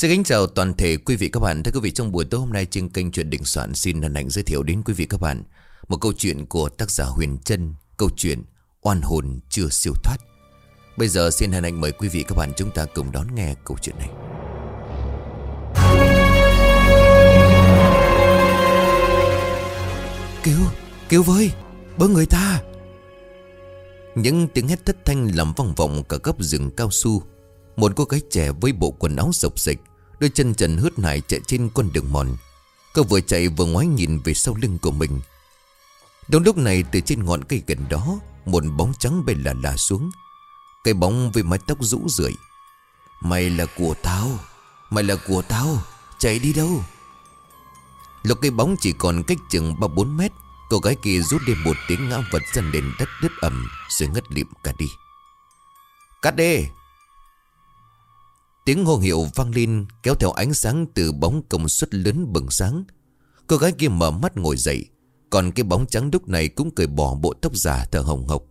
Xin kính chào toàn thể quý vị các bạn. Thưa quý vị trong buổi tối hôm nay trên kênh truyện đỉnh soạn xin hân hạnh giới thiệu đến quý vị các bạn một câu chuyện của tác giả Huyền Trân, câu chuyện Oan hồn chưa siêu thoát. Bây giờ xin hân hạnh mời quý vị các bạn chúng ta cùng đón nghe câu chuyện này. Cứu, cứu với, bớ người ta. Những tiếng hét thất thanh làm vòng vọng cả gấp rừng cao su. Một cô gái trẻ với bộ quần áo sộc sịch Đôi chân trần hướt nải chạy trên con đường mòn. Cô vừa chạy vừa ngoái nhìn về sau lưng của mình. Đúng lúc này, từ trên ngọn cây gần đó, Một bóng trắng bay là là xuống. Cây bóng với mái tóc rũ rượi. Mày là của tao, Mày là của tao, Chạy đi đâu? Lúc cây bóng chỉ còn cách chừng 3-4 mét, Cô gái kia rút đi một tiếng ngã vật ra nền đất đứt ẩm, Rồi ngất liệm cả đi. Cắt đi! Tiếng hô hiệu vang lên, kéo theo ánh sáng từ bóng công suất lớn bừng sáng. Cô gái kia mở mắt ngồi dậy. Còn cái bóng trắng lúc này cũng cười bỏ bộ tóc giả thở hồng hộc.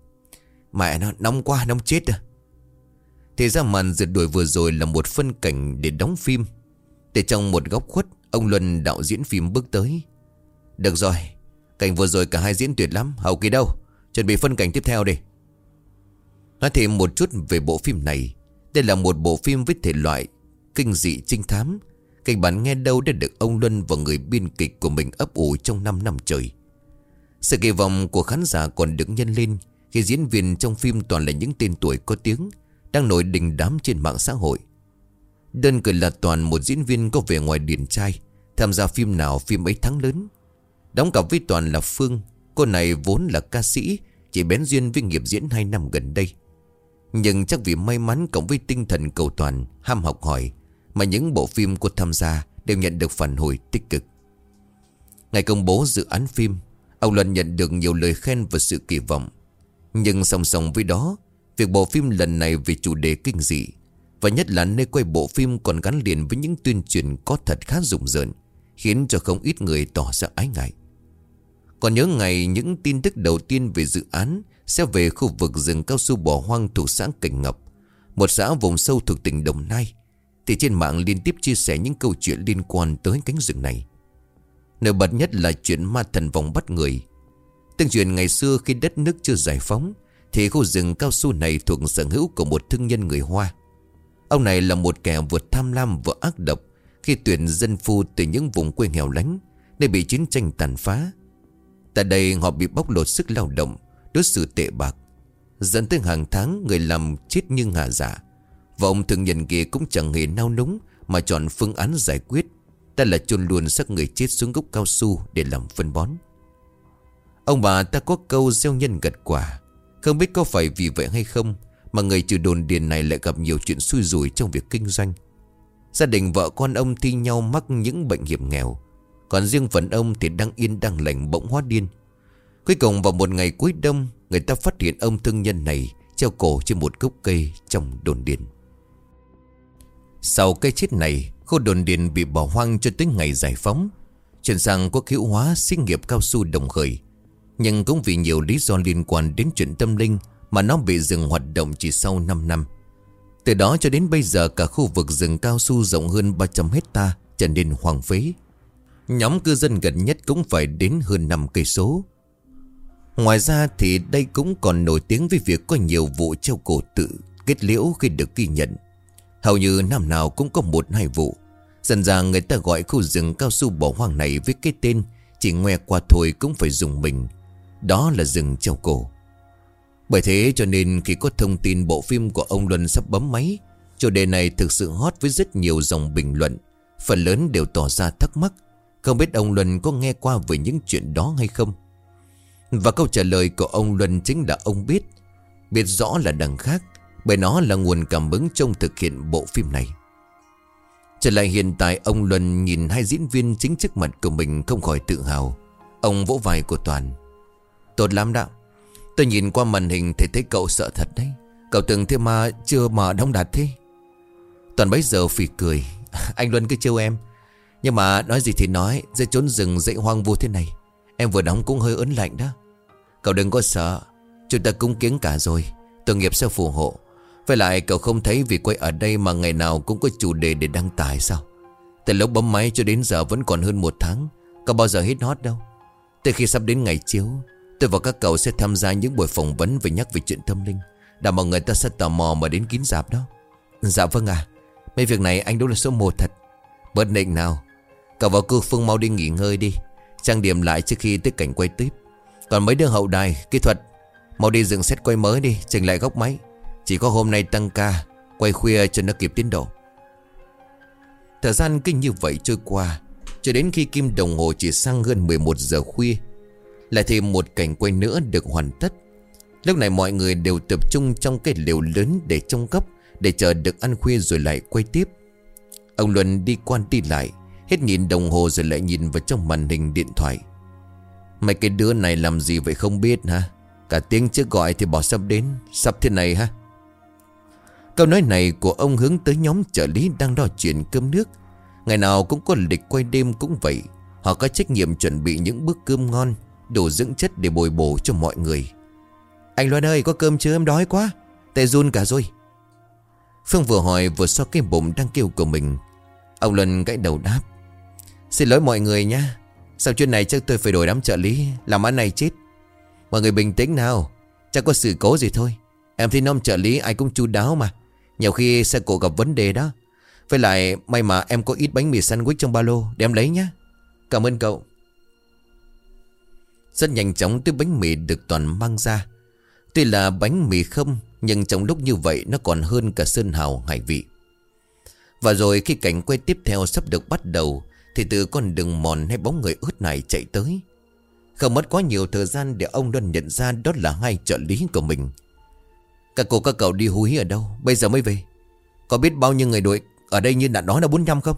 Mẹ nó, nóng quá, nóng chết à. Thì ra màn rượt đuổi vừa rồi là một phân cảnh để đóng phim. Để trong một góc khuất, ông Luân đạo diễn phim bước tới. Được rồi. Cảnh vừa rồi cả hai diễn tuyệt lắm. Hậu kỳ đâu? Chuẩn bị phân cảnh tiếp theo đi. Nói thêm một chút về bộ phim này. Đây là một bộ phim với thể loại kinh dị trinh thám. Kịch bản nghe đâu đã được ông Luân và người biên kịch của mình ấp ủ trong 5 năm trời. Sự kỳ vọng của khán giả còn được nhân lên khi diễn viên trong phim toàn là những tên tuổi có tiếng, đang nổi đình đám trên mạng xã hội. Đơn cử là toàn một diễn viên có vẻ ngoài điển trai, tham gia phim nào phim ấy thắng lớn. Đóng cặp với toàn là Phương, cô này vốn là ca sĩ, chỉ bén duyên với nghiệp diễn 2 năm gần đây. Nhưng chắc vì may mắn cộng với tinh thần cầu toàn, ham học hỏi, mà những bộ phim cô tham gia đều nhận được phản hồi tích cực. Ngày công bố dự án phim, ông Luân nhận được nhiều lời khen và sự kỳ vọng. Nhưng song song với đó, việc bộ phim lần này về chủ đề kinh dị, và nhất là nơi quay bộ phim còn gắn liền với những tuyên truyền có thật khá rùng rợn, khiến cho không ít người tỏ ra ái ngại. Còn nhớ ngày những tin tức đầu tiên về dự án sẽ về khu vực rừng cao su bỏ hoang thuộc xã Cảnh Ngọc, một xã vùng sâu thuộc tỉnh Đồng Nai. Thì trên mạng liên tiếp chia sẻ những câu chuyện liên quan tới cánh rừng này. Nổi bật nhất là chuyện ma thần vòng bắt người. Tương truyền ngày xưa khi đất nước chưa giải phóng, thì khu rừng cao su này thuộc sở hữu của một thương nhân người Hoa. Ông này là một kẻ vừa tham lam vừa ác độc khi tuyển dân phu từ những vùng quê nghèo lánh để bị chiến tranh tàn phá. Tại đây họ bị bóc lột sức lao động, đối xử tệ bạc. Dẫn tới hàng tháng người làm chết như ngả giả. Dạ. Và ông thường nhận kia cũng chẳng hề nao núng Mà chọn phương án giải quyết. Ta là chôn luôn xác người chết xuống gốc cao su Để làm phân bón. Ông bà ta có câu gieo nhân gật quả. Không biết có phải vì vậy hay không Mà người trừ đồn điền này lại gặp nhiều chuyện xui rủi trong việc kinh doanh. Gia đình vợ con ông thi nhau mắc những bệnh hiểm nghèo. Còn riêng phần ông thì đang yên, đang lành, bỗng hóa điên. Cuối cùng vào một ngày cuối đông, Người ta phát hiện ông thương nhân này Treo cổ trên một gốc cây trong đồn điền. Sau cây chết này, Khu đồn điền bị bỏ hoang cho tới ngày giải phóng. Chuyển sang quốc hữu hóa sinh nghiệp cao su đồng khởi. Nhưng cũng vì nhiều lý do liên quan đến chuyện tâm linh Mà nó bị dừng hoạt động chỉ sau 5 năm. Từ đó cho đến bây giờ, cả khu vực rừng cao su rộng hơn 300 hecta trở nên hoang phế. Nhóm cư dân gần nhất cũng phải đến hơn 5 cây số Ngoài ra thì đây cũng còn nổi tiếng với việc có nhiều vụ treo cổ tự kết liễu khi được ghi nhận. Hầu như năm nào cũng có một hai vụ. Dần ra người ta gọi khu rừng cao su bỏ hoang này với cái tên chỉ nghe qua thôi cũng phải dùng mình. Đó là rừng treo cổ. Bởi thế cho nên khi có thông tin bộ phim của ông Luân sắp bấm máy, chủ đề này thực sự hot với rất nhiều dòng bình luận. Phần lớn đều tỏ ra thắc mắc. Không biết ông Luân có nghe qua về những chuyện đó hay không? Và câu trả lời của ông Luân chính là ông biết. Biết rõ là đằng khác, Bởi nó là nguồn cảm hứng trong thực hiện bộ phim này. Trở lại hiện tại, ông Luân nhìn hai diễn viên chính trước mặt của mình không khỏi tự hào. Ông vỗ vai của Toàn. Tốt lắm đạo Tôi nhìn qua màn hình thì thấy cậu sợ thật đấy. Cậu từng thế mà chưa mà đóng đạt thế. Toàn bấy giờ phì cười. Anh Luân cứ trêu em. Nhưng mà nói gì thì nói Giữa trốn rừng dãy hoang vu thế này, Em vừa đóng cũng hơi ớn lạnh đó. Cậu đừng có sợ, Chúng ta cúng kiến cả rồi, Tội nghiệp sẽ phù hộ. Với lại cậu không thấy vì quay ở đây mà ngày nào cũng có chủ đề để đăng tải sao? Từ lúc bấm máy cho đến giờ vẫn còn hơn một tháng Có bao giờ hết hot đâu. Từ khi sắp đến ngày chiếu, Tôi và các cậu sẽ tham gia những buổi phỏng vấn về nhắc về chuyện tâm linh, Đảm bảo người ta sẽ tò mò mà đến kín dạp đó. Dạ vâng à Mấy việc này anh đúng là số một thật. Bớt định nào Cậu và cô Phương mau đi nghỉ ngơi đi. Trang điểm lại trước khi tới cảnh quay tiếp. Còn mấy đứa hậu đài, kỹ thuật Mau đi dựng xét quay mới đi, chỉnh lại góc máy. Chỉ có hôm nay tăng ca Quay khuya cho nó kịp tiến độ. Thời gian kinh như vậy trôi qua Cho đến khi kim đồng hồ chỉ sang hơn 11 giờ khuya Lại thêm một cảnh quay nữa được hoàn tất. Lúc này mọi người đều tập trung trong cái liều lớn để trông cấp Để chờ được ăn khuya rồi lại quay tiếp. Ông Luân đi quan đi lại Hết nhìn đồng hồ rồi lại nhìn vào trong màn hình điện thoại. Mấy cái đứa này làm gì vậy không biết hả? Cả tiếng chưa gọi thì bỏ sắp đến, Sắp thế này ha Câu nói này của ông hướng tới nhóm trợ lý đang đo chuyện cơm nước. Ngày nào cũng có lịch quay đêm cũng vậy. Họ có trách nhiệm chuẩn bị những bữa cơm ngon, Đủ dưỡng chất để bồi bổ cho mọi người. Anh Loan ơi, có cơm chưa? Em đói quá. Tê run cả rồi. Phương vừa hỏi vừa so cái bụng đang kêu của mình. Ông Luân gãy đầu đáp. Xin lỗi mọi người nha. Sau chuyện này chắc tôi phải đổi đám trợ lý, Làm ăn này chết. Mọi người bình tĩnh nào Chắc có sự cố gì thôi. Em thấy năm trợ lý ai cũng chu đáo mà. Nhiều khi xe cổ gặp vấn đề đó. Với lại, may mà em có ít bánh mì sandwich trong ba lô, Để em lấy nhé Cảm ơn cậu. Rất nhanh chóng tiếp bánh mì được toàn mang ra. Tuy là bánh mì không Nhưng trong lúc như vậy nó còn hơn cả sơn hào hải vị. Và rồi khi cảnh quay tiếp theo sắp được bắt đầu thì từ con đường mòn hay bóng người ướt này chạy tới. Không mất quá nhiều thời gian để ông Luân nhận ra đó là hai trợ lý của mình. Các cô, các cậu đi húi ở đâu? Bây giờ mới về. Có biết bao nhiêu người đuổi ở đây như đã nói là 45 không?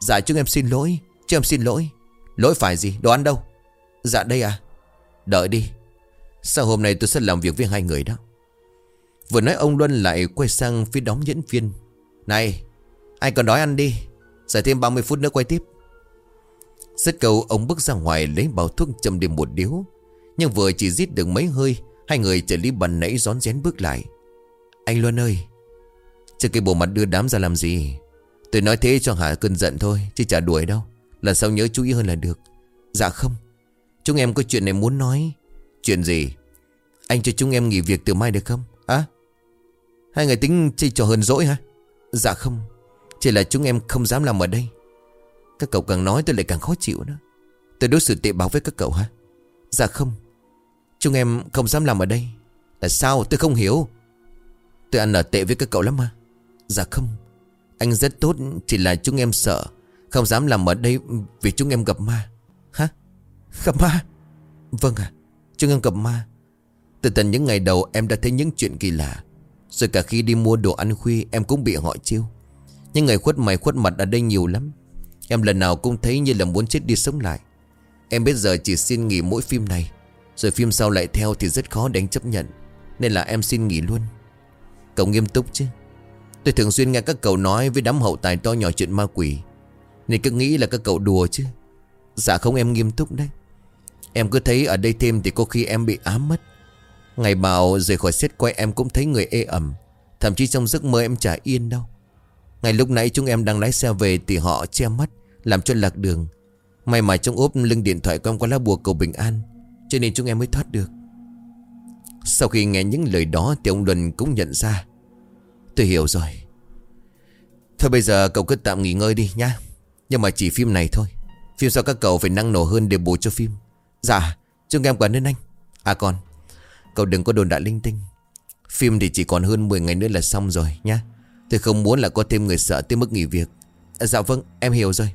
Dạ chúng em xin lỗi. Chứ em xin lỗi. Lỗi phải gì? Đồ ăn đâu? Dạ đây à. Đợi đi. Sao hôm nay tôi sẽ làm việc với hai người đó. Vừa nói ông Luân lại quay sang phía đóng diễn viên. Này, Ai còn đói ăn đi? Giải thêm 30 phút nữa quay tiếp. Rất câu ông bước ra ngoài lấy bao thuốc châm đêm một điếu. Nhưng vừa chỉ giết được mấy hơi, Hai người trợ lý bần nãy rón rén bước lại. Anh Luân ơi Chứ cái bộ mặt đưa đám ra làm gì? Tôi nói thế cho hả cơn giận thôi, Chứ chả đuổi đâu. Lần sau nhớ chú ý hơn là được. Dạ không, Chúng em có chuyện này muốn nói. Chuyện gì? Anh cho chúng em nghỉ việc từ mai được không? Á Hai người tính chơi trò hơn dỗi hả? Dạ không, Chỉ là chúng em không dám làm ở đây. Các cậu càng nói tôi lại càng khó chịu đó Tôi đối xử tệ báo với các cậu hả? Dạ không. Chúng em không dám làm ở đây. Là sao? Tôi không hiểu. Tôi ăn ở tệ với các cậu lắm mà Dạ không. Anh rất tốt, Chỉ là chúng em sợ. Không dám làm ở đây vì chúng em gặp ma. Hả? Gặp ma? Vâng à Chúng em gặp ma. Từ tận những ngày đầu em đã thấy những chuyện kỳ lạ. Rồi cả khi đi mua đồ ăn khuya, Em cũng bị họ chiêu. Những người khuất mày khuất mặt ở đây nhiều lắm. Em lần nào cũng thấy như là muốn chết đi sống lại. Em biết giờ chỉ xin nghỉ mỗi phim này, Rồi phim sau lại theo thì rất khó để anh chấp nhận, Nên là em xin nghỉ luôn. Cậu nghiêm túc chứ? Tôi thường xuyên nghe các cậu nói với đám hậu tài to nhỏ chuyện ma quỷ, Nên cứ nghĩ là các cậu đùa chứ. Dạ không, em nghiêm túc đấy. Em cứ thấy ở đây thêm thì có khi em bị ám mất. Ngày bảo rời khỏi xét quay em cũng thấy người ê ẩm, Thậm chí trong giấc mơ em chả yên đâu. Ngày lúc nãy chúng em đang lái xe về Thì họ che mắt. Làm cho lạc đường. May mà trong ốp lưng điện thoại của em có lá bùa cầu bình an Cho nên chúng em mới thoát được. Sau khi nghe những lời đó Thì ông Luân cũng nhận ra. Tôi hiểu rồi. Thôi bây giờ cậu cứ tạm nghỉ ngơi đi nhá. Nhưng mà chỉ phim này thôi. Phim sau các cậu phải năng nổ hơn để bù cho phim. Dạ chúng em cảm ơn anh. À còn Cậu đừng có đồn đại linh tinh. Phim thì chỉ còn hơn 10 ngày nữa là xong rồi nhá. Tôi không muốn là có thêm người sợ tới mức nghỉ việc. À, Dạ vâng em hiểu rồi.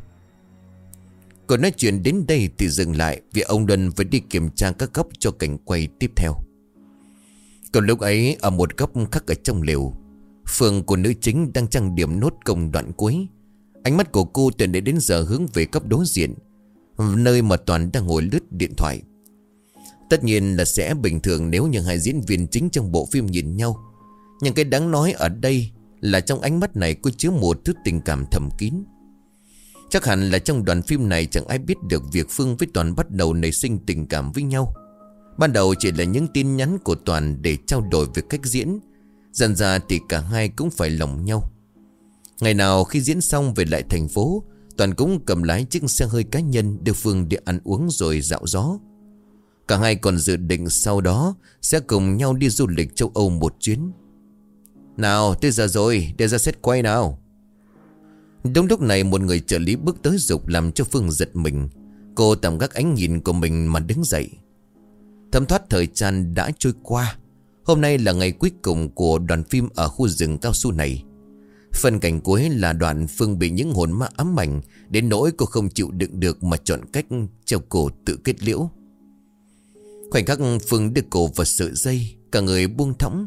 Còn nói chuyện đến đây thì dừng lại Vì ông Luân phải đi kiểm tra các góc cho cảnh quay tiếp theo. Còn lúc ấy, ở một góc khắc ở trong lều, phường của nữ chính đang trang điểm nốt công đoạn cuối. Ánh mắt của cô từ nãy đến giờ hướng về cấp đối diện, Nơi mà Toàn đang ngồi lướt điện thoại. Tất nhiên là sẽ bình thường nếu như hai diễn viên chính trong bộ phim nhìn nhau. Nhưng cái đáng nói ở đây là trong ánh mắt này có chứa một thứ tình cảm thầm kín. Chắc hẳn là trong đoàn phim này chẳng ai biết được việc Phương với Toàn bắt đầu nảy sinh tình cảm với nhau. Ban đầu chỉ là những tin nhắn của Toàn để trao đổi về cách diễn, Dần ra thì cả hai cũng phải lòng nhau. Ngày nào khi diễn xong về lại thành phố, Toàn cũng cầm lái chiếc xe hơi cá nhân Đưa Phương đi ăn uống rồi dạo gió. Cả hai còn dự định sau đó Sẽ cùng nhau đi du lịch châu Âu một chuyến. Nào, tới giờ rồi, Để ra xét quay nào. Đúng lúc này một người trợ lý bước tới dục Làm cho Phương giật mình. Cô tạm gác ánh nhìn của mình mà đứng dậy. Thấm thoát thời gian đã trôi qua. Hôm nay là ngày cuối cùng của đoàn phim ở khu rừng cao su này. Phần cảnh cuối là đoạn Phương bị những hồn ma ám ảnh, Đến nỗi cô không chịu đựng được mà chọn cách treo cổ tự kết liễu. Khoảnh khắc Phương đưa cổ vào sợi dây, Cả người buông thõng.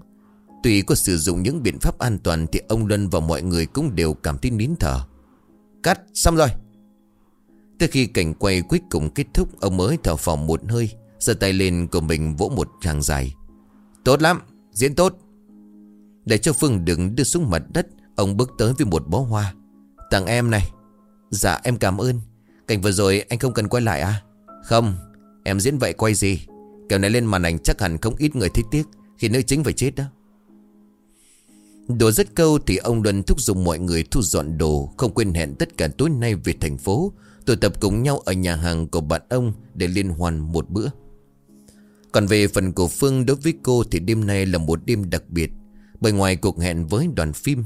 Tuy có sử dụng những biện pháp an toàn Thì ông Luân và mọi người cũng đều cảm thấy nín thở. Cắt. Xong rồi. Tới khi cảnh quay cuối cùng kết thúc Ông mới thở phòng một hơi giơ tay lên của mình vỗ một tràng dài. Tốt lắm, diễn tốt. Để cho Phương đừng đưa xuống mặt đất Ông bước tới với một bó hoa. Tặng em này. Dạ em cảm ơn. Cảnh vừa rồi anh không cần quay lại à? Không Em diễn vậy quay gì? Kiểu này lên màn ảnh chắc hẳn không ít người thích tiếc Khi nữ chính phải chết đó. Đùa rất câu thì ông Luân thúc giục mọi người thu dọn đồ, Không quên hẹn tất cả tối nay về thành phố. Tụ tập cùng nhau ở nhà hàng của bạn ông Để liên hoan một bữa. Còn về phần của Phương đối với cô Thì đêm nay là một đêm đặc biệt, Bởi ngoài cuộc hẹn với đoàn phim,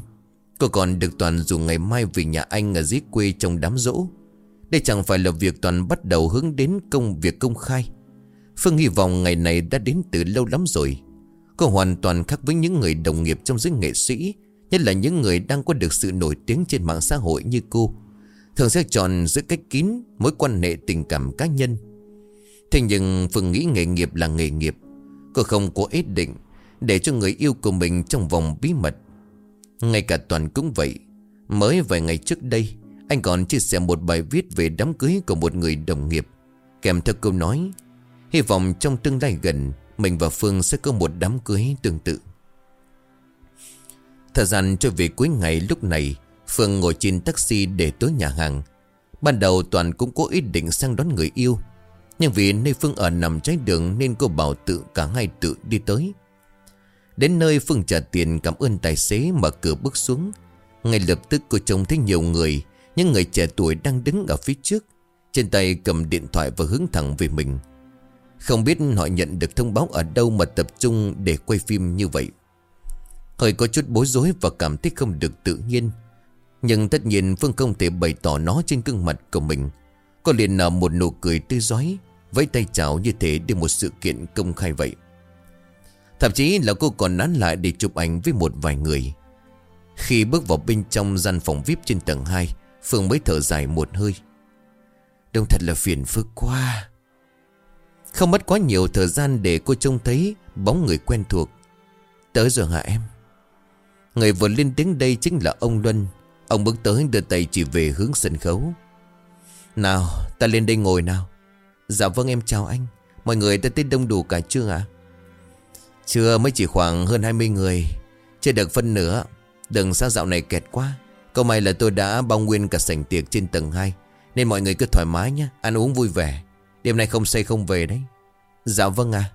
Cô còn được Toàn dù ngày mai về nhà anh ở dưới quê trong đám rỗ. Đây chẳng phải là việc Toàn bắt đầu hướng đến công việc công khai. Phương hy vọng ngày này đã đến từ lâu lắm rồi. Cô hoàn toàn khác với những người đồng nghiệp trong giới nghệ sĩ, Nhất là những người đang có được sự nổi tiếng trên mạng xã hội như cô. Thường sẽ chọn giữa cách kín mối quan hệ tình cảm cá nhân. Thế nhưng Phương nghĩ nghề nghiệp là nghề nghiệp. Cô không có ý định Để cho người yêu của mình trong vòng bí mật. Ngay cả Toàn cũng vậy. Mới vài ngày trước đây, Anh còn chia sẻ một bài viết về đám cưới của một người đồng nghiệp. Kèm theo câu nói, Hy vọng trong tương lai gần mình và Phương sẽ có một đám cưới tương tự. Thời gian trở về cuối ngày lúc này, Phương ngồi trên taxi để tới nhà hàng. Ban đầu Toàn cũng có ý định sang đón người yêu, Nhưng vì nơi Phương ở nằm trái đường Nên cô bảo tự cả hai tự đi tới. Đến nơi Phương trả tiền cảm ơn tài xế mở cửa bước xuống. Ngay lập tức cô trông thấy nhiều người, Những người trẻ tuổi đang đứng ở phía trước. Trên tay cầm điện thoại và hướng thẳng về mình. Không biết họ nhận được thông báo ở đâu mà tập trung để quay phim như vậy. Hơi có chút bối rối và cảm thấy không được tự nhiên. Nhưng tất nhiên Phương không thể bày tỏ nó trên gương mặt của mình. Cô liền nở một nụ cười tươi giói Với tay chào như thế để một sự kiện công khai vậy. Thậm chí là cô còn nán lại để chụp ảnh với một vài người. Khi bước vào bên trong gian phòng VIP trên tầng 2 Phương mới thở dài một hơi. Đông thật là phiền phức quá. Không mất quá nhiều thời gian để cô trông thấy bóng người quen thuộc. Tới rồi hả em? Người vừa lên tiếng đây chính là ông Luân. Ông bước tới đưa tay chỉ về hướng sân khấu. Nào, ta lên đây ngồi nào. Dạ vâng em, chào anh. Mọi người đã tới đông đủ cả chưa ạ? Chưa, mới chỉ khoảng hơn 20 người. Chưa được phân nửa. Đừng sao dạo này kẹt quá. Câu may là tôi đã bao nguyên cả sảnh tiệc trên tầng 2 Nên mọi người cứ thoải mái nhé, Ăn uống vui vẻ. Đêm nay không say không về đấy. Dạ vâng à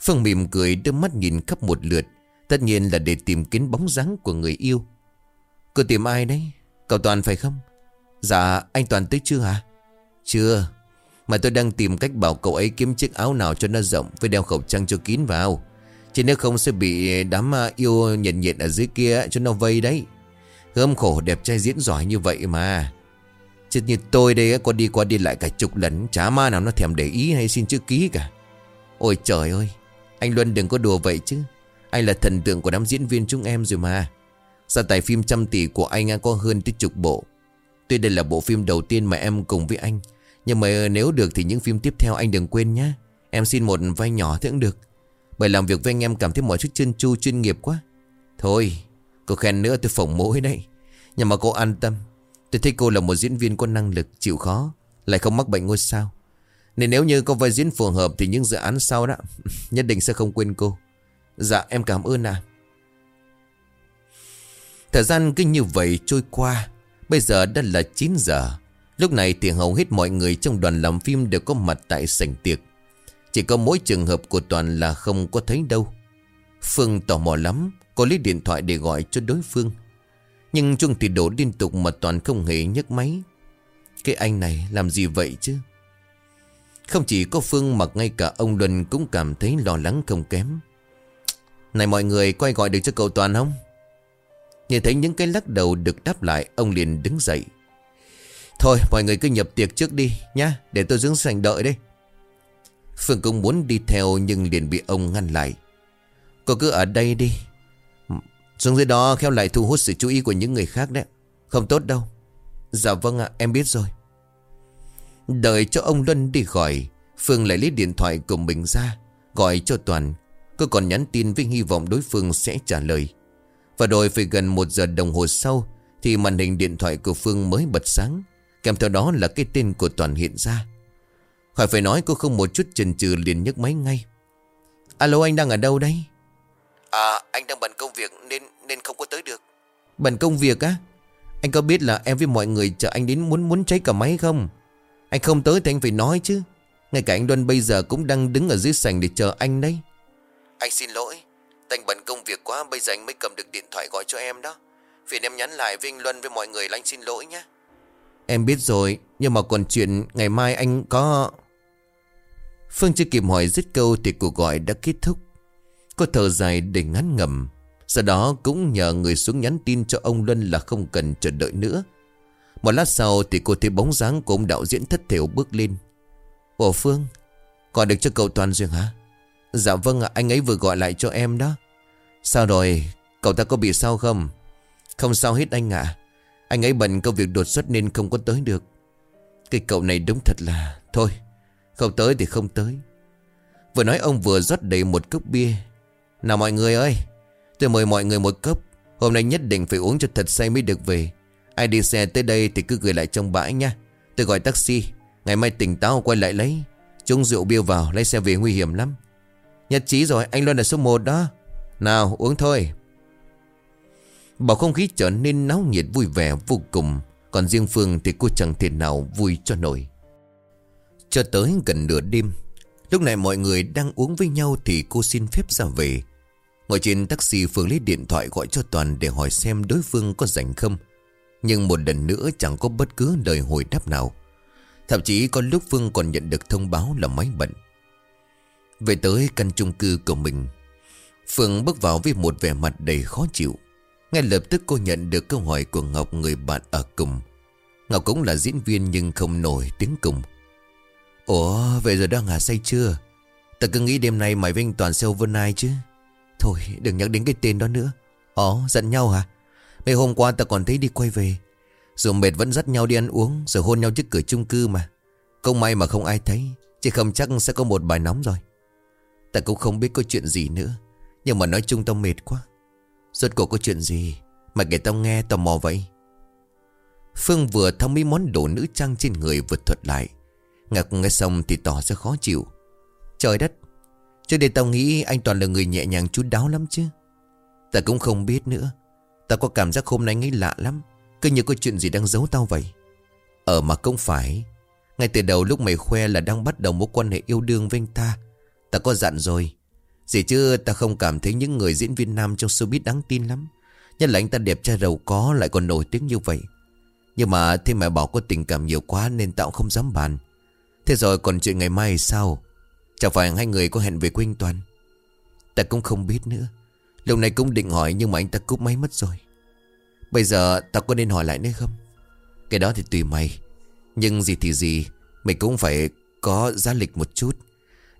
Phương mỉm cười đưa mắt nhìn khắp một lượt. Tất nhiên là để tìm kiếm bóng dáng của người yêu. Cô tìm ai đấy? Cậu Toàn phải không? Dạ anh Toàn tới chưa hả Chưa. Mà tôi đang tìm cách bảo cậu ấy kiếm chiếc áo nào cho nó rộng Với đeo khẩu trang cho kín vào. Chứ nếu không sẽ bị đám à, yêu nhận nhiệt ở dưới kia cho nó vây đấy. Gớm khổ đẹp trai diễn giỏi như vậy mà. Chứ như tôi đây có đi qua đi lại cả chục lần, Chả ma nào nó thèm để ý hay xin chữ ký cả. Ôi trời ơi, Anh Luân đừng có đùa vậy chứ. Anh là thần tượng của đám diễn viên chúng em rồi mà. Gia tài phim trăm tỷ của anh có hơn tới chục bộ? Tuy đây là bộ phim đầu tiên mà em cùng với anh, nhưng mà nếu được thì những phim tiếp theo anh đừng quên nhé Em xin một vai nhỏ thì cũng được. Bởi làm việc với anh em cảm thấy mọi chút chân chu chuyên nghiệp quá. Thôi Cô khen nữa tôi phỏng mỗi đấy. Nhưng mà cô an tâm Tôi thấy cô là một diễn viên có năng lực, chịu khó, Lại không mắc bệnh ngôi sao. Nên nếu như có vai diễn phù hợp Thì những dự án sau đó Nhất định sẽ không quên cô. Dạ em cảm ơn ạ. Thời gian cứ như vậy trôi qua. Bây giờ đã là 9 giờ. Lúc này thì hầu hết mọi người trong đoàn làm phim đều có mặt tại sảnh tiệc. Chỉ có mỗi trường hợp của Toàn là không có thấy đâu. Phương tò mò lắm Cô lấy điện thoại để gọi cho đối phương. Nhưng chuông thì đổ liên tục mà toàn không hề nhấc máy. Cái anh này làm gì vậy chứ? Không chỉ có Phương mà ngay cả ông Luân cũng cảm thấy lo lắng không kém. Này mọi người, quay gọi được cho cậu Toàn không? Nhìn thấy những cái lắc đầu được đáp lại, Ông liền đứng dậy. Thôi, mọi người cứ nhập tiệc trước đi, nhá, Để tôi dưỡng sành đợi đây. Phương cũng muốn đi theo nhưng liền bị ông ngăn lại. Cô cứ ở đây đi xuống dưới đó khéo lại thu hút sự chú ý của những người khác đấy. Không tốt đâu. Dạ vâng ạ, em biết rồi. Đợi cho ông Luân đi khỏi Phương lại lấy điện thoại của mình ra, Gọi cho Toàn. Cô còn nhắn tin với hy vọng đối phương sẽ trả lời. Và rồi phải gần một giờ đồng hồ sau, Thì màn hình điện thoại của Phương mới bật sáng. Kèm theo đó là cái tên của Toàn hiện ra. Khỏi phải nói cô không một chút chần chừ liền nhấc máy ngay. Alo, anh đang ở đâu đấy? À anh đang bận công việc nên nên không có tới được. Bận công việc á? Anh có biết là em với mọi người chờ anh đến muốn muốn cháy cả máy không? Anh không tới thì anh phải nói chứ. Ngay cả anh Luân bây giờ cũng đang đứng ở dưới sảnh để chờ anh đấy. Anh xin lỗi. Anh bận công việc quá bây giờ anh mới cầm được điện thoại gọi cho em đó. Phiền em nhắn lại với anh Luân với mọi người là anh xin lỗi nhé. Em biết rồi Nhưng mà còn chuyện ngày mai anh có Phương chưa kịp hỏi dứt câu Thì cuộc gọi đã kết thúc Cô thở dài để ngắn ngầm Sau đó cũng nhờ người xuống nhắn tin cho ông Luân là không cần chờ đợi nữa. Một lát sau thì cô thấy bóng dáng của ông đạo diễn thất thiểu bước lên. Ủa Phương Gọi được cho cậu Toàn duyên hả? Dạ vâng ạ, anh ấy vừa gọi lại cho em đó. Sao rồi? Cậu ta có bị sao không? Không sao hết anh ạ. Anh ấy bận công việc đột xuất nên không có tới được. Cái cậu này đúng thật là, Thôi, không tới thì không tới. Vừa nói ông vừa rót đầy một cốc bia nào mọi người ơi, Tôi mời mọi người một cốc. Hôm nay nhất định phải uống cho thật say mới được về. Ai đi xe tới đây thì cứ gửi lại trong bãi nha. Tôi gọi taxi, Ngày mai tỉnh táo quay lại lấy. Chúng rượu bia vào, lấy xe về nguy hiểm lắm. Nhất trí rồi, anh Luân là số 1 đó. Nào, uống thôi. Bảo không khí trở nên náo nhiệt vui vẻ vô cùng, Còn riêng Phương thì cô chẳng thể nào vui cho nổi. Cho tới gần nửa đêm, Lúc này mọi người đang uống với nhau Thì cô xin phép ra về. Ngồi trên taxi Phương lấy điện thoại gọi cho Toàn Để hỏi xem đối phương có rảnh không. Nhưng một lần nữa chẳng có bất cứ lời hồi đáp nào. Thậm chí có lúc Phương còn nhận được thông báo là máy bận. Về tới căn chung cư của mình, Phương bước vào với một vẻ mặt đầy khó chịu. Ngay lập tức cô nhận được câu hỏi của Ngọc, người bạn ở cùng. Ngọc cũng là diễn viên nhưng không nổi tiếng cùng. Ủa về giờ đang hả say chưa? Ta cứ nghĩ đêm nay mày với anh Toàn sẽ overnight chứ. Thôi, đừng nhắc đến cái tên đó nữa. Ồ giận nhau hả? Mấy hôm qua ta còn thấy đi quay về. Dù mệt vẫn dắt nhau đi ăn uống, Rồi hôn nhau trước cửa chung cư mà. Không may mà không ai thấy Chỉ không chắc sẽ có một bài nóng rồi. Ta cũng không biết có chuyện gì nữa, Nhưng mà nói chung tao mệt quá. Rốt cuộc có chuyện gì Mà kể tao nghe tò mò vậy? Phương vừa thăm mấy món đồ nữ trang trên người vượt thuật lại. Ngạc nghe xong thì tỏ ra khó chịu. Trời đất cho nên tao nghĩ anh Toàn là người nhẹ nhàng chú đáo lắm chứ. Ta cũng không biết nữa. Ta có cảm giác hôm nay anh ấy lạ lắm. Cứ như có chuyện gì đang giấu tao vậy. Ở mà không phải. Ngay từ đầu lúc mày khoe là đang bắt đầu mối quan hệ yêu đương với anh ta Ta có dặn rồi. Dì chứ, ta không cảm thấy những người diễn viên nam trong showbiz đáng tin lắm. Nhất là anh ta đẹp trai giàu có lại còn nổi tiếng như vậy. Nhưng mà thế mẹ bảo có tình cảm nhiều quá nên tao không dám bàn. Thế rồi còn chuyện ngày mai sao? Chẳng phải hai người có hẹn về quê Toàn. Ta cũng không biết nữa. Lúc này cũng định hỏi nhưng mà anh ta cúp máy mất rồi. Bây giờ ta có nên hỏi lại nữa không? Cái đó thì tùy mày. Nhưng gì thì gì, Mày cũng phải có giá lịch một chút.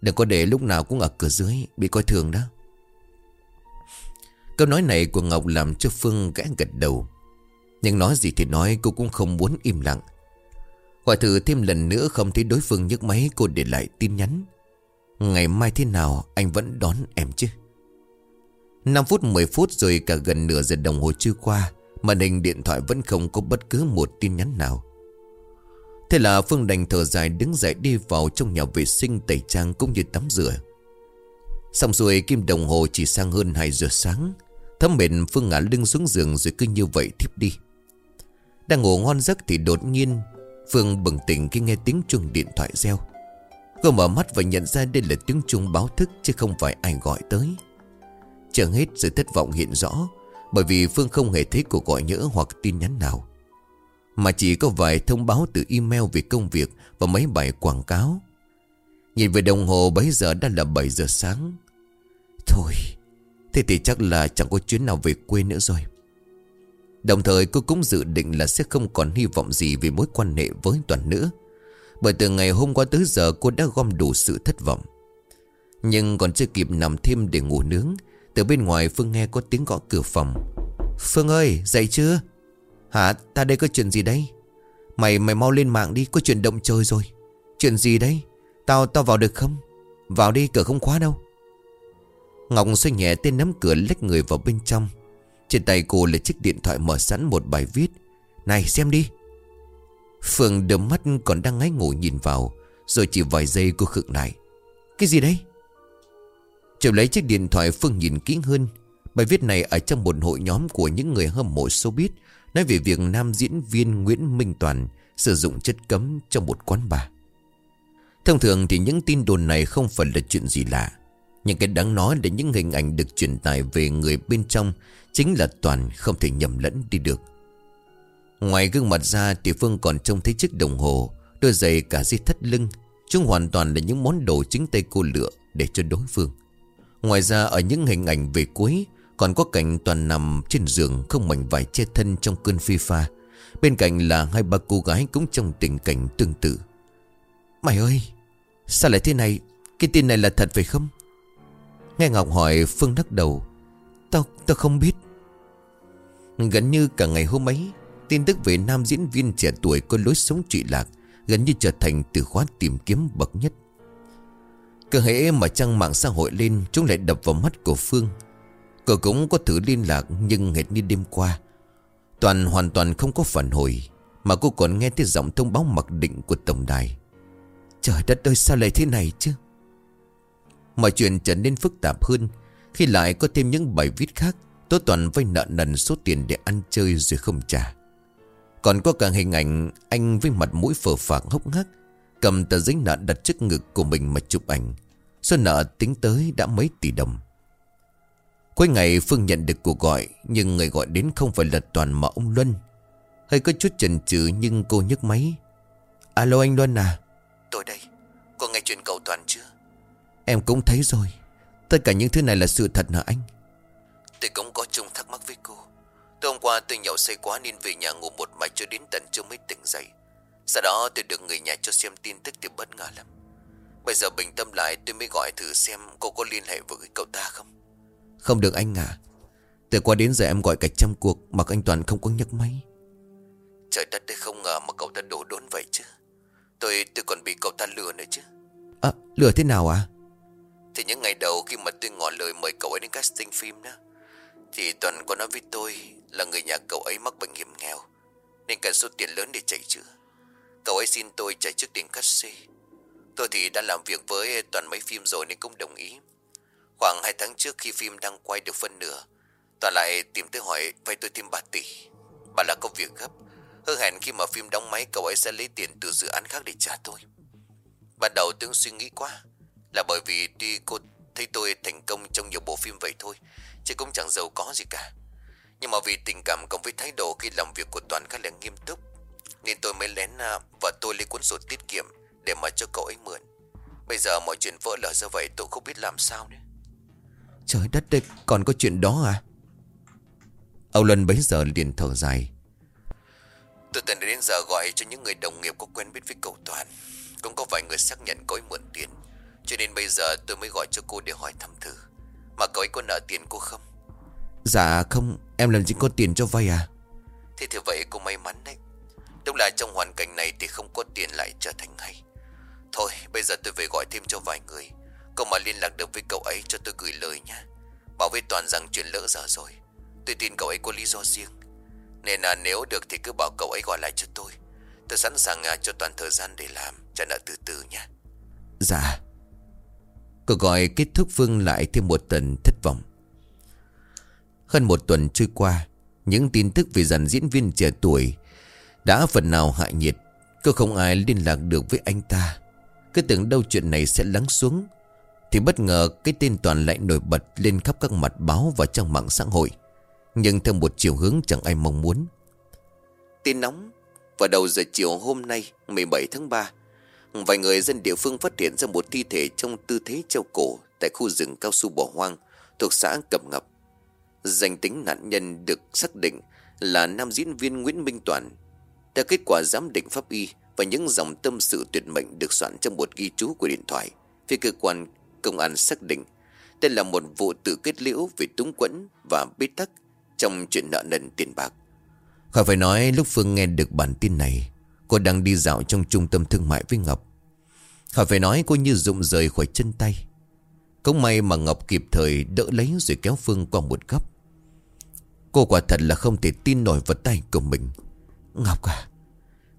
Đừng có để lúc nào cũng ở cửa dưới, Bị coi thường đó. Câu nói này của Ngọc làm cho Phương gã gật đầu. Nhưng nói gì thì nói, cô cũng không muốn im lặng. Hỏi thử thêm lần nữa không thấy đối phương nhấc máy, cô để lại tin nhắn. Ngày mai thế nào anh vẫn đón em chứ? 5 phút 10 phút rồi cả gần nửa giờ đồng hồ trôi qua, Màn hình điện thoại vẫn không có bất cứ một tin nhắn nào. Thế là Phương đành thở dài đứng dậy đi vào trong nhà vệ sinh tẩy trang cũng như tắm rửa. Xong rồi kim đồng hồ chỉ sang hơn 2 giờ sáng. Thấm mệt, Phương ngả lưng xuống giường rồi cứ như vậy thiếp đi. Đang ngủ ngon giấc thì đột nhiên, Phương bừng tỉnh khi nghe tiếng chuông điện thoại reo. Cô mở mắt và nhận ra đây là tiếng chuông báo thức Chứ không phải ai gọi tới. Chẳng hết sự thất vọng hiện rõ, Bởi vì Phương không hề thấy cuộc gọi nhỡ hoặc tin nhắn nào. Mà chỉ có vài thông báo từ email về công việc Và mấy bài quảng cáo. Nhìn về đồng hồ, bấy giờ đã là 7 giờ sáng. Thôi, Thế thì chắc là chẳng có chuyến nào về quê nữa rồi. Đồng thời, cô cũng dự định là sẽ không còn hy vọng gì về mối quan hệ với Toàn nữa. Bởi từ ngày hôm qua tới giờ cô đã gom đủ sự thất vọng. Nhưng còn chưa kịp nằm thêm để ngủ nướng, Từ bên ngoài Phương nghe có tiếng gõ cửa phòng. Phương ơi, dậy chưa? Hả, ta đây có chuyện gì đây Mày mày mau lên mạng đi, có chuyện động trời rồi. Chuyện gì đấy? Tao tao vào được không? Vào đi, cửa không khóa đâu. Ngọc xoay nhẹ tên nắm cửa lách người vào bên trong. Trên tay cô là chiếc điện thoại mở sẵn một bài viết. Này, xem đi. Phương đôi mắt còn đang ngáy ngủ nhìn vào, Rồi chỉ vài giây cô khựng lại. Cái gì đấy? Chợt lấy chiếc điện thoại Phương nhìn kỹ hơn. Bài viết này ở trong một hội nhóm của những người hâm mộ showbiz, Nói về việc nam diễn viên Nguyễn Minh Toàn Sử dụng chất cấm trong một quán bar. Thông thường thì những tin đồn này không phải là chuyện gì lạ. Nhưng cái đáng nói là những hình ảnh được truyền tải về người bên trong Chính là Toàn không thể nhầm lẫn đi được. Ngoài gương mặt ra thì Phương còn trông thấy chiếc đồng hồ Đôi giày cả dây thắt lưng. Chúng hoàn toàn là những món đồ chính tay cô lựa để cho đối phương. Ngoài ra ở những hình ảnh về cuối Còn có cảnh Toàn nằm trên giường không mảnh vải che thân trong cơn phi pha Bên cạnh là hai ba cô gái cũng trong tình cảnh tương tự. Mày ơi Sao lại thế này? Cái tin này là thật phải không? Nghe Ngọc hỏi Phương đắc đầu. Tao, tao không biết. Gần như cả ngày hôm ấy Tin tức về nam diễn viên trẻ tuổi có lối sống trụy lạc, Gần như trở thành từ khóa tìm kiếm bậc nhất. Cơ hễ mà trang mạng xã hội lên, Chúng lại đập vào mắt của Phương. Cô cũng có thử liên lạc, Nhưng hệt như đêm qua. Toàn hoàn toàn không có phản hồi, Mà cô còn nghe thấy giọng thông báo mặc định của tổng đài. Trời đất ơi, sao lại thế này chứ? Mọi chuyện trở nên phức tạp hơn, Khi lại có thêm những bài viết khác, Tố Toàn vay nợ nần số tiền để ăn chơi rồi không trả. Còn có cả hình ảnh anh với mặt mũi phờ phạc hốc hác Cầm tờ giấy nợ đặt trước ngực của mình mà chụp ảnh. Số nợ tính tới đã mấy tỷ đồng. Cuối ngày Phương nhận được cuộc gọi Nhưng người gọi đến không phải là Toàn mà ông Luân. Hơi có chút chần chừ nhưng cô nhấc máy. Alo anh Luân à? Tôi đây. Cô nghe chuyện cậu Toàn chưa? Em cũng thấy rồi. Tất cả những thứ này là sự thật hả anh? Tôi cũng có chung thắc mắc với cô Tối hôm qua tôi nhậu say quá nên về nhà ngủ một mạch cho đến tận trưa mới tỉnh dậy. Sau đó tôi được người nhà cho xem tin tức thì bất ngờ lắm. Bây giờ bình tâm lại tôi mới gọi thử xem cô có liên hệ với cậu ta không. Không được anh à. Từ qua đến giờ em gọi cả trăm cuộc Mà anh Toàn không có nhấc máy. Trời đất đây không ngờ mà cậu ta đổ đốn vậy chứ. Tôi tôi còn bị cậu ta lừa nữa chứ. À lừa thế nào à? Thì những ngày đầu khi mà tôi ngỏ lời mời cậu ấy đến casting phim đó Thì Toàn có nói với tôi là người nhà cậu ấy mắc bệnh hiểm nghèo, Nên cần số tiền lớn để chạy chữa. Cậu ấy xin tôi trả trước tiền cắt xê. Tôi thì đã làm việc với Toàn mấy phim rồi nên cũng đồng ý. Khoảng 2 tháng trước khi phim đang quay được phân nửa, Toàn lại tìm tới hỏi vay tôi thêm 3 tỷ. Bà là công việc gấp, Hứa hẹn khi mà phim đóng máy cậu ấy sẽ lấy tiền từ dự án khác để trả tôi. Ban đầu tôi suy nghĩ quá, Là bởi vì tuy cô thấy tôi thành công trong nhiều bộ phim vậy thôi, Chứ cũng chẳng giàu có gì cả. Nhưng mà vì tình cảm cộng với thái độ khi làm việc của Toàn khá là nghiêm túc Nên tôi mới lén à, và tôi lấy cuốn sổ tiết kiệm Để mà cho cậu ấy mượn. Bây giờ mọi chuyện vỡ lở ra vậy tôi không biết làm sao nữa. Trời đất ơi còn có chuyện đó à? Âu Luân bấy giờ liền thở dài. Tôi từng đến giờ gọi cho những người đồng nghiệp có quen biết với cậu Toàn Cũng có vài người xác nhận cậu ấy mượn tiền. Cho nên bây giờ tôi mới gọi cho cô để hỏi thăm thử. Mà cậu ấy có nợ tiền cô không Dạ không, Em làm gì có tiền cho vay à? Thế thì vậy cô may mắn đấy. Đúng là trong hoàn cảnh này thì không có tiền lại trở thành hay. Thôi, bây giờ tôi về gọi thêm cho vài người. Cậu mà liên lạc được với cậu ấy cho tôi gửi lời nhé Bảo với Toàn rằng chuyện lỡ giờ rồi. Tôi tin cậu ấy có lý do riêng. Nên là nếu được thì cứ bảo cậu ấy gọi lại cho tôi. Tôi sẵn sàng à, cho toàn thời gian để làm, Trả nợ từ từ nha Dạ. Cuộc gọi kết thúc Phương lại thêm một tuần thất vọng. Hơn một tuần trôi qua, Những tin tức về dàn diễn viên trẻ tuổi Đã phần nào hại nhiệt. Cứ không ai liên lạc được với anh ta. Cứ tưởng đâu chuyện này sẽ lắng xuống, Thì bất ngờ cái tên Toàn lại nổi bật lên khắp các mặt báo và trang mạng xã hội. Nhưng theo một chiều hướng chẳng ai mong muốn. Tin nóng Vào đầu giờ chiều hôm nay 17 tháng 3 Vài người dân địa phương phát hiện ra một thi thể trong tư thế treo cổ Tại khu rừng cao su bỏ hoang Thuộc xã Cẩm Ngập Danh tính nạn nhân được xác định là nam diễn viên Nguyễn Minh Toàn. Theo kết quả giám định pháp y Và những dòng tâm sự tuyệt mệnh được soạn trong một ghi chú của điện thoại, Phía cơ quan công an xác định Đây là một vụ tự kết liễu vì túng quẫn và bế tắc Trong chuyện nợ nần tiền bạc. Khỏi phải nói, lúc Phương nghe được bản tin này, Cô đang đi dạo trong trung tâm thương mại với Ngọc. Khỏi phải nói, cô như rụng rời khỏi chân tay. Cũng may mà Ngọc kịp thời đỡ lấy rồi kéo Phương qua một góc. Cô quả thật là không thể tin nổi vật tay của mình. Ngọc à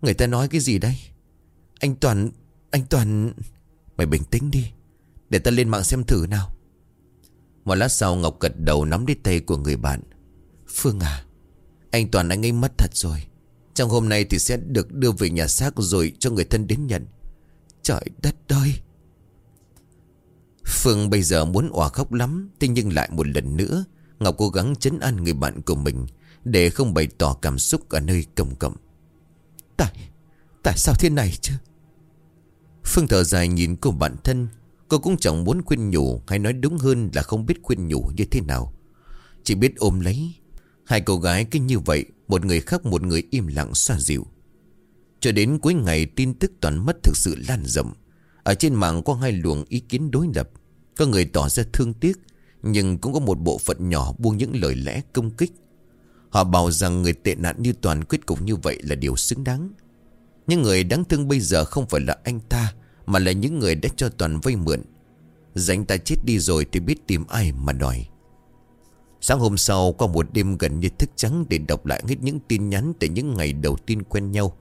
Người ta nói cái gì đây Anh Toàn Anh Toàn, Mày bình tĩnh đi, Để ta lên mạng xem thử nào. Một lát sau Ngọc gật đầu nắm lấy tay của người bạn. Phương à Anh Toàn anh ấy mất thật rồi. Trong hôm nay thì sẽ được đưa về nhà xác rồi cho người thân đến nhận. Trời đất ơi! Phương bây giờ muốn òa khóc lắm, Thế nhưng lại một lần nữa Ngọc cố gắng chấn an người bạn của mình, Để không bày tỏ cảm xúc ở nơi công cộng. Tại Tại sao thế này chứ? Phương thở dài nhìn cô bạn thân, Cô cũng chẳng muốn khuyên nhủ Hay nói đúng hơn là không biết khuyên nhủ như thế nào. Chỉ biết ôm lấy, Hai cô gái cứ như vậy, Một người khác một người im lặng xoa dịu. Cho đến cuối ngày, tin tức toàn mất thực sự lan rộng. Ở trên mạng có hai luồng ý kiến đối lập, Có người tỏ ra thương tiếc nhưng cũng có một bộ phận nhỏ buông những lời lẽ công kích. Họ bảo rằng người tệ nạn như Toàn quyết cục như vậy là điều xứng đáng. Những người đáng thương bây giờ không phải là anh ta, Mà là những người đã cho Toàn vay mượn. Dành ta chết đi rồi thì biết tìm ai mà đòi. Sáng hôm sau, qua một đêm gần như thức trắng Để đọc lại hết những tin nhắn Từ những ngày đầu tiên quen nhau,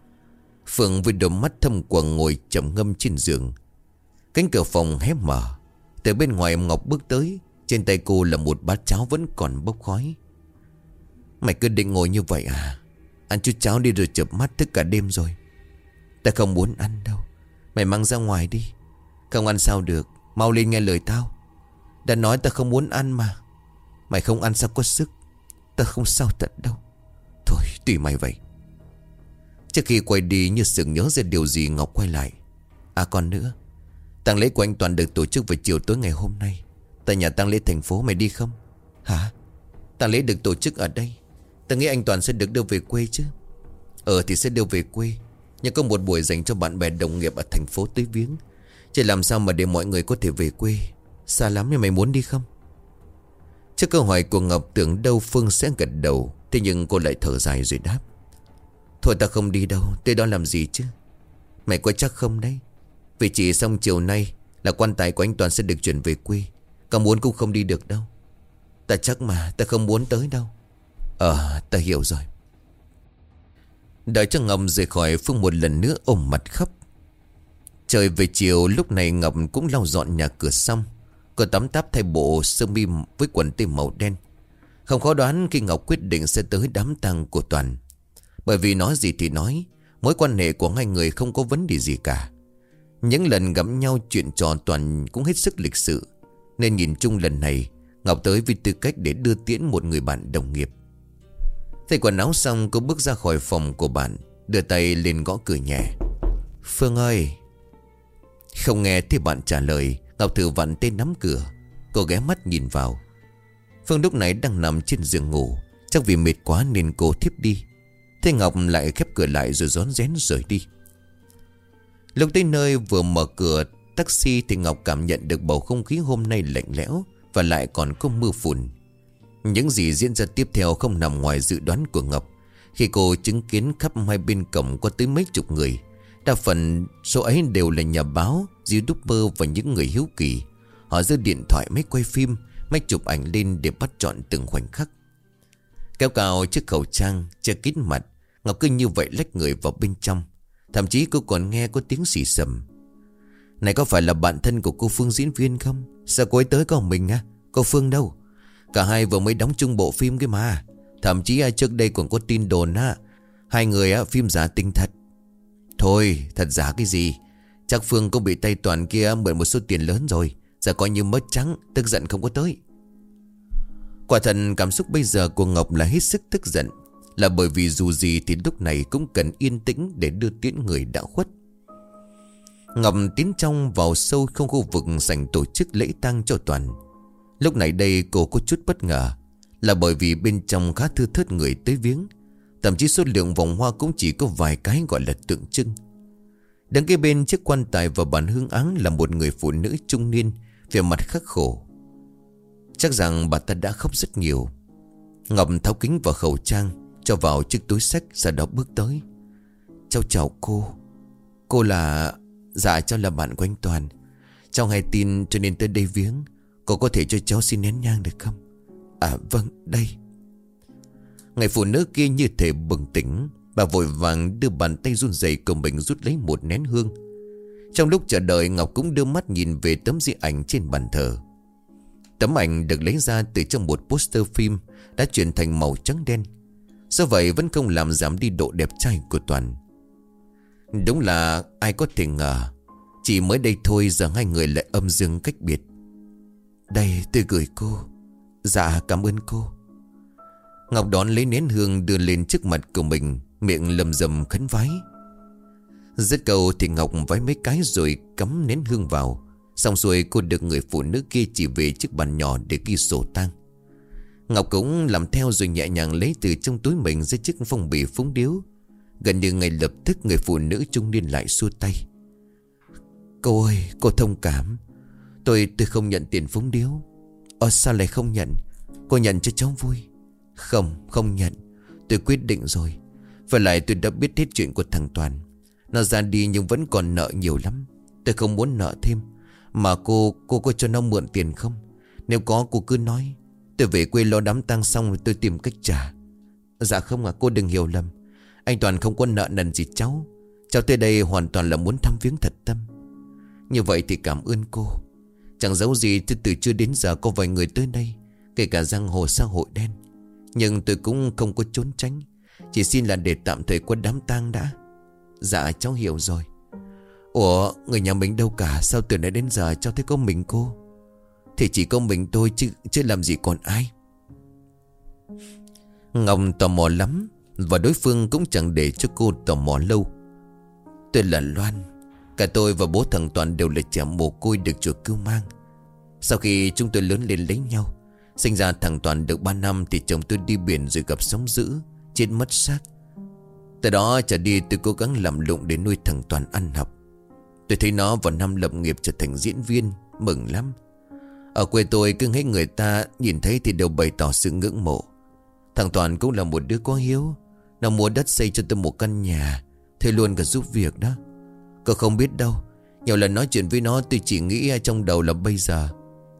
Phượng với đôi mắt thâm quầng ngồi trầm ngâm trên giường. Cánh cửa phòng hé mở. Từ bên ngoài Ngọc bước tới trên tay cô là một bát cháo vẫn còn bốc khói. Mày cứ định ngồi như vậy à? Ăn chút cháo đi rồi chợp mắt thức cả đêm rồi. Ta không muốn ăn đâu. Mày mang ra ngoài đi. Không ăn sao được. Mau lên nghe lời tao. Đã nói ta không muốn ăn mà. Mày không ăn sao có sức? Ta không sao thật đâu. Thôi, tùy mày vậy. Trước khi quay đi, như sự nhớ ra điều gì Ngọc quay lại. À còn nữa, tang lễ của anh Toàn được tổ chức vào chiều tối ngày hôm nay. Tại nhà tang lễ thành phố mày đi không? Hả? Tang lễ được tổ chức ở đây. Ta nghĩ anh Toàn sẽ được đưa về quê chứ. Ờ thì sẽ đưa về quê. Nhưng có một buổi dành cho bạn bè đồng nghiệp ở thành phố tới viếng. Chỉ làm sao mà để mọi người có thể về quê? Xa lắm nhưng mày muốn đi không? Trước câu hỏi của Ngọc tưởng đâu Phương sẽ gật đầu, Thế nhưng cô lại thở dài rồi đáp. Thôi ta không đi đâu, Tới đó làm gì chứ? Mày có chắc không đấy? Vì chỉ xong chiều nay Là quan tài của anh Toàn sẽ được chuyển về quê. Có muốn cũng không đi được đâu. Ta chắc mà, ta không muốn tới đâu. Ờ ta hiểu rồi. Đợi cho Ngọc rời khỏi, Phương một lần nữa ôm mặt khóc. Trời về chiều, lúc này Ngọc cũng lau dọn nhà cửa xong. Cô tắm táp thay bộ sơ mi với quần tây màu đen. Không khó đoán khi Ngọc quyết định sẽ tới đám tang của Toàn. Bởi vì nói gì thì nói, Mối quan hệ của hai người không có vấn đề gì cả. Những lần gặp nhau chuyện trò Toàn cũng hết sức lịch sự. Nên nhìn chung lần này, Ngọc tới vì tư cách để đưa tiễn một người bạn đồng nghiệp. Thay quần áo xong cô bước ra khỏi phòng của bạn, Đưa tay lên gõ cửa nhẹ Phương ơi! Không nghe thì bạn trả lời, Ngọc thử vặn tên nắm cửa. Cô ghé mắt nhìn vào. Phương lúc này đang nằm trên giường ngủ, Chắc vì mệt quá nên cô thiếp đi. Thế Ngọc lại khép cửa lại rồi rón rén rời đi. Lúc tới nơi vừa mở cửa taxi thì Ngọc cảm nhận được bầu không khí hôm nay lạnh lẽo Và lại còn có mưa phùn. Những gì diễn ra tiếp theo không nằm ngoài dự đoán của Ngọc. Khi cô chứng kiến khắp hai bên cổng có tới mấy chục người Đa phần số ấy đều là nhà báo, youtuber và những người hiếu kỳ. Họ giơ điện thoại máy quay phim, máy chụp ảnh lên để bắt chọn từng khoảnh khắc. Kéo cao chiếc khẩu trang, che kín mặt Ngọc cứ như vậy lách người vào bên trong. Thậm chí cô còn nghe có tiếng xì sầm này có phải là bạn thân của cô Phương diễn viên không? Sao cô ấy tới có mình á? Cô Phương đâu? Cả hai vừa mới đóng chung bộ phim cái mà. Thậm chí à, trước đây còn có tin đồn á. Hai người, á, phim giả tinh thật. Thôi, thật giả cái gì? Chắc Phương cũng bị tay toàn kia mượn một số tiền lớn rồi. Giờ coi như mất trắng, Tức giận không có tới. Quả thật, cảm xúc bây giờ của Ngọc là hết sức tức giận. Là bởi vì dù gì thì lúc này cũng cần yên tĩnh để đưa tiễn người đã khuất. Ngầm tiến trong vào sâu không khu vực dành tổ chức lễ tang cho Toàn. Lúc này đây cô có chút bất ngờ, Là bởi vì bên trong khá thưa thớt người tới viếng. Thậm chí số lượng vòng hoa cũng chỉ có vài cái gọi là tượng trưng. Đứng kế bên chiếc quan tài và bàn hương áng là một người phụ nữ trung niên Về mặt khắc khổ. Chắc rằng bà ta đã khóc rất nhiều. Ngọc tháo kính và khẩu trang, Cho vào chiếc túi sách Sau đó bước tới. Cháu chào cô. Cô là Dạ cháu là bạn của anh Toàn. Cháu hay tin cho nên tới đây viếng. Cô có thể cho cháu xin nén nhang được không? À vâng đây. Người phụ nữ kia như thể bừng tỉnh. Bà vội vàng đưa bàn tay run rẩy của mình rút lấy một nén hương. Trong lúc chờ đợi, Ngọc cũng đưa mắt nhìn về tấm di ảnh trên bàn thờ. Tấm ảnh được lấy ra từ trong một poster phim Đã chuyển thành màu trắng đen. Do vậy vẫn không làm giảm đi độ đẹp trai của Toàn. Đúng là ai có thể ngờ, Chỉ mới đây thôi giờ hai người lại âm dương cách biệt. Đây, tôi gửi cô. Dạ cảm ơn cô. Ngọc đón lấy nén hương đưa lên trước mặt của mình, Miệng lầm rầm khấn vái. Rất cầu thì Ngọc vái mấy cái rồi cắm nén hương vào. Xong rồi cô được người phụ nữ kia chỉ về chiếc bàn nhỏ để ghi sổ tang. Ngọc cũng làm theo rồi nhẹ nhàng lấy từ trong túi mình ra chiếc phong bì phúng điếu. Gần như ngay lập tức người phụ nữ trung niên lại xua tay. Cô ơi, cô thông cảm. Tôi tôi không nhận tiền phúng điếu. Ờ sao lại không nhận? Cô nhận cho cháu vui. Không không nhận. Tôi quyết định rồi. Và lại tôi đã biết hết chuyện của thằng Toàn. Nó ra đi nhưng vẫn còn nợ nhiều lắm. Tôi không muốn nợ thêm. Mà cô cô có cho nó mượn tiền không? Nếu có, cô cứ nói. Tôi về quê lo đám tang xong rồi tôi tìm cách trả. Dạ không à cô đừng hiểu lầm. Anh Toàn không có nợ nần gì cháu. Cháu tới đây hoàn toàn là muốn thăm viếng thật tâm. Như vậy thì cảm ơn cô. Chẳng giấu gì từ từ chưa đến giờ có vài người tới đây, Kể cả giang hồ xã hội đen. Nhưng tôi cũng không có trốn tránh, Chỉ xin là để tạm thời qua đám tang đã. Dạ cháu hiểu rồi. Ủa, người nhà mình đâu cả? Sao từ nãy đến giờ cháu thấy có mình cô? Thì chỉ có mình tôi chứ chứ làm gì còn ai? Ngọc tò mò lắm. Và đối phương cũng chẳng để cho cô tò mò lâu. Tôi là Loan. Cả tôi và bố thằng Toàn đều là trẻ mồ côi được chùa cứu mang. Sau khi chúng tôi lớn lên lấy nhau, Sinh ra thằng Toàn được 3 năm Thì chồng tôi đi biển rồi gặp sóng dữ, Chết mất xác. Từ đó trở đi tôi cố gắng làm lụng để nuôi thằng Toàn ăn học. Tôi thấy nó vào năm lập nghiệp trở thành diễn viên, Mừng lắm. Ở quê tôi cứ hết người ta, nhìn thấy thì đều bày tỏ sự ngưỡng mộ. Thằng Toàn cũng là một đứa có hiếu nó mua đất xây cho tôi một căn nhà, thế luôn cả giúp việc đó. Cô không biết đâu, Nhiều lần nói chuyện với nó, tôi chỉ nghĩ trong đầu là bây giờ.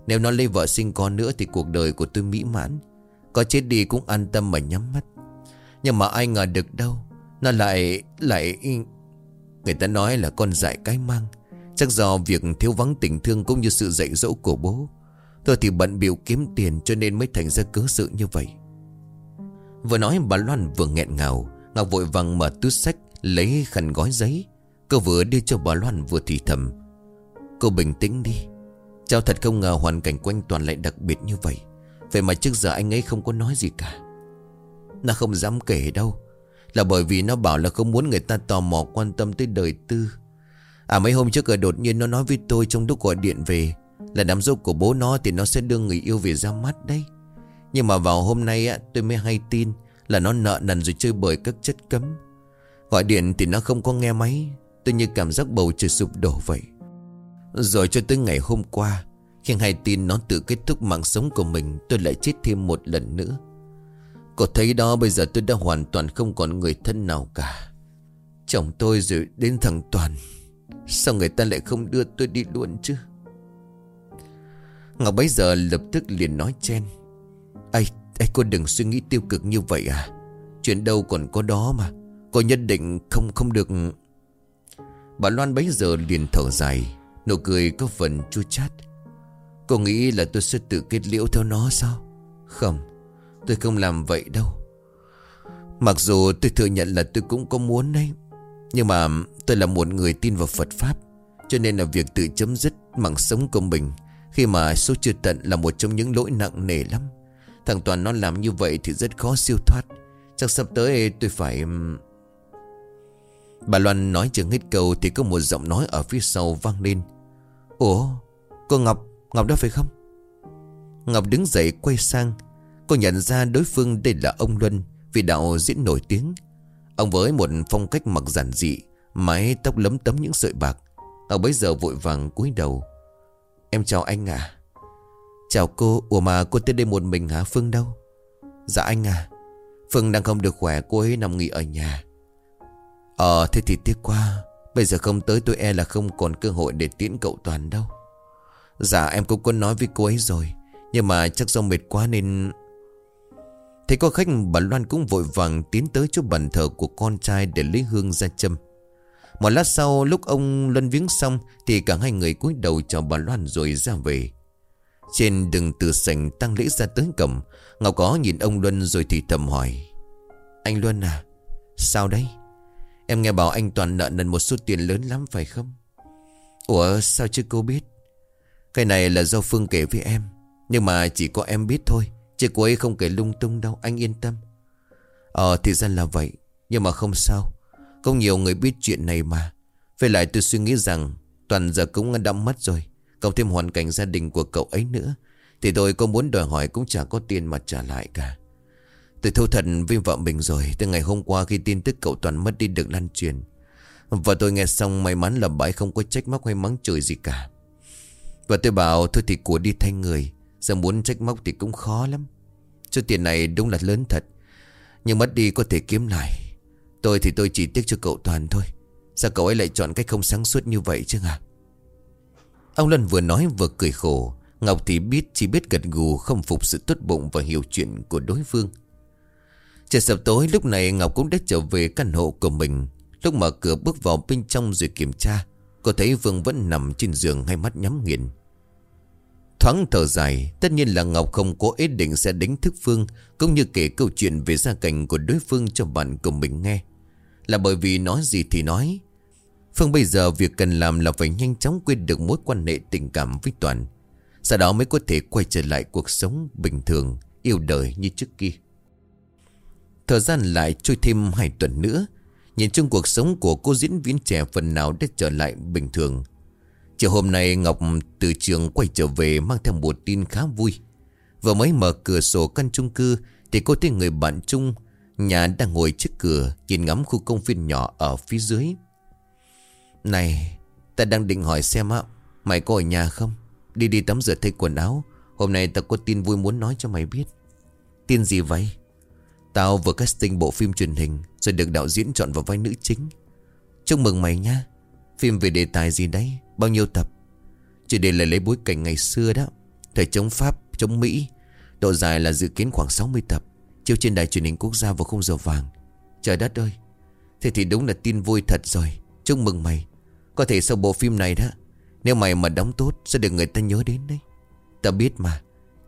Nếu nó lấy vợ sinh con nữa Thì cuộc đời của tôi mỹ mãn. Có chết đi cũng an tâm mà nhắm mắt. Nhưng mà ai ngờ được đâu, Nó lại lại, Người ta nói là con dại cái mang. Chắc do việc thiếu vắng tình thương Cũng như sự dạy dỗ của bố. Tôi thì bận biểu kiếm tiền Cho nên mới thành ra cớ sự như vậy. Vừa nói bà Loan vừa nghẹn ngào Ngọc vội vàng mở túi sách, Lấy khăn gói giấy. Cô vừa đưa cho bà Loan vừa thì thầm, Cô bình tĩnh đi. Cháu thật không ngờ hoàn cảnh của anh Toàn lại đặc biệt như vậy. Vậy mà trước giờ anh ấy không có nói gì cả. Nó không dám kể đâu. Là bởi vì nó bảo là không muốn người ta tò mò quan tâm tới đời tư. À mấy hôm trước rồi đột nhiên nó nói với tôi trong lúc gọi điện về, Là đám dâu của bố nó thì nó sẽ đưa người yêu về ra mắt đấy. Nhưng mà vào hôm nay á, tôi mới hay tin Là nó nợ nần rồi chơi bời các chất cấm. Gọi điện thì nó không có nghe máy. Tôi như cảm giác bầu trời sụp đổ vậy. Rồi cho tới ngày hôm qua Khi hay tin nó tự kết thúc mạng sống của mình Tôi lại chết thêm một lần nữa. Cô thấy đó bây giờ tôi đã hoàn toàn không còn người thân nào cả. Chồng tôi rồi đến thằng Toàn. Sao người ta lại không đưa tôi đi luôn chứ? Ngọc bấy giờ lập tức liền nói chen. Ây, ây cô đừng suy nghĩ tiêu cực như vậy à? Chuyện đâu còn có đó mà. Cô nhất định không không được. Bà Loan bấy giờ liền thở dài Nụ cười có phần chua chát. Cô nghĩ là tôi sẽ tự kết liễu theo nó sao? Không Tôi không làm vậy đâu. Mặc dù tôi thừa nhận là tôi cũng có muốn đấy Nhưng mà tôi là một người tin vào Phật Pháp Cho nên là việc tự chấm dứt mạng sống của mình Khi mà số chưa tận là một trong những lỗi nặng nề lắm. Thằng Toàn nó làm như vậy thì rất khó siêu thoát. Chắc sắp tới tôi phải Bà Loan nói chưa hết câu Thì có một giọng nói ở phía sau vang lên. Ủa, Cô Ngọc Ngọc đó phải không? Ngọc đứng dậy quay sang. Cô nhận ra đối phương đây là ông Luân, Vì đạo diễn nổi tiếng. Ông với một phong cách mặc giản dị, Mái tóc lấm tấm những sợi bạc. Ngọc bấy giờ vội vàng cúi đầu. Em chào anh à. Chào cô, Ủa mà cô tới đây một mình hả, Phương đâu? Dạ anh à Phương đang không được khỏe, cô ấy nằm nghỉ ở nhà. Ờ thế thì tiếc quá, Bây giờ không tới tôi e là không còn cơ hội để tiễn cậu Toàn đâu. Dạ em cũng có nói với cô ấy rồi, Nhưng mà chắc do mệt quá nên Thấy có khách bà Loan cũng vội vàng tiến tới chỗ bàn thờ của con trai để lấy hương ra châm. Một lát sau, lúc ông luân viếng xong Thì cả hai người cúi đầu chào bà Loan rồi ra về. Trên đường từ sảnh tăng lễ ra tới cầm, Ngọc có nhìn ông Luân rồi thì thầm hỏi, Anh Luân à Sao đấy? Em nghe bảo anh Toàn nợ nần một số tiền lớn lắm phải không? Ủa, sao chứ cô biết? Cái này là do Phương kể với em, Nhưng mà chỉ có em biết thôi, Chứ cô ấy không kể lung tung đâu, Anh yên tâm. Ờ thì ra là vậy, Nhưng mà không sao. Không nhiều người biết chuyện này mà. Về lại tôi suy nghĩ rằng Toàn giờ cũng đã mất rồi. Cộng thêm hoàn cảnh gia đình của cậu ấy nữa, Thì tôi có muốn đòi hỏi cũng chả có tiền mà trả lại cả. Tôi thâu thật với vợ mình rồi, Từ ngày hôm qua khi tin tức cậu Toàn mất đi được lan truyền Và tôi nghe xong may mắn là bãi không có trách móc hay mắng chửi gì cả. Và tôi bảo, thôi thì của đi thay người, Giờ muốn trách móc thì cũng khó lắm. Số tiền này đúng là lớn thật, Nhưng mất đi có thể kiếm lại. Tôi thì tôi chỉ tiếc cho cậu Toàn thôi, Sao cậu ấy lại chọn cách không sáng suốt như vậy chứ à Ông Lân vừa nói vừa cười khổ. Ngọc thì biết chỉ biết gật gù không phục sự tốt bụng và hiểu chuyện của đối phương. Trời sập tối, lúc này Ngọc cũng đã trở về căn hộ của mình. Lúc mở cửa bước vào bên trong rồi kiểm tra, Cô thấy Vương vẫn nằm trên giường hai mắt nhắm nghiền. Thoáng thở dài, Tất nhiên là Ngọc không có ý định sẽ đánh thức Phương Cũng như kể câu chuyện về gia cảnh của đối phương cho bạn của mình nghe. Là bởi vì nói gì thì nói Phương bây giờ việc cần làm là phải nhanh chóng quên được mối quan hệ tình cảm với Toàn. Sau đó mới có thể quay trở lại cuộc sống bình thường, Yêu đời như trước kia. Thời gian lại trôi thêm hai tuần nữa. Nhìn chung cuộc sống của cô diễn viên trẻ phần nào đã trở lại bình thường. Chiều hôm nay Ngọc từ trường quay trở về mang theo một tin khá vui. Vừa mới mở cửa sổ căn chung cư Thì cô thấy người bạn chung, Nhà đang ngồi trước cửa, Nhìn ngắm khu công viên nhỏ ở phía dưới. Này Ta đang định hỏi xem á Mày có ở nhà không? Đi đi tắm rửa thay quần áo. Hôm nay ta có tin vui muốn nói cho mày biết. Tin gì vậy? Tao vừa casting bộ phim truyền hình Rồi được đạo diễn chọn vào vai nữ chính. Chúc mừng mày nha. Phim về đề tài gì đấy? Bao nhiêu tập? Chỉ để là lấy bối cảnh ngày xưa đó. Thời chống Pháp, chống Mỹ. Độ dài là dự kiến khoảng 60 tập. Chiếu trên đài truyền hình quốc gia vào khung giờ vàng. Trời đất ơi! Thế thì đúng là tin vui thật rồi. Chúc mừng mày. Có thể sau bộ phim này đó, Nếu mày mà đóng tốt Sẽ được người ta nhớ đến đấy. Tao biết mà,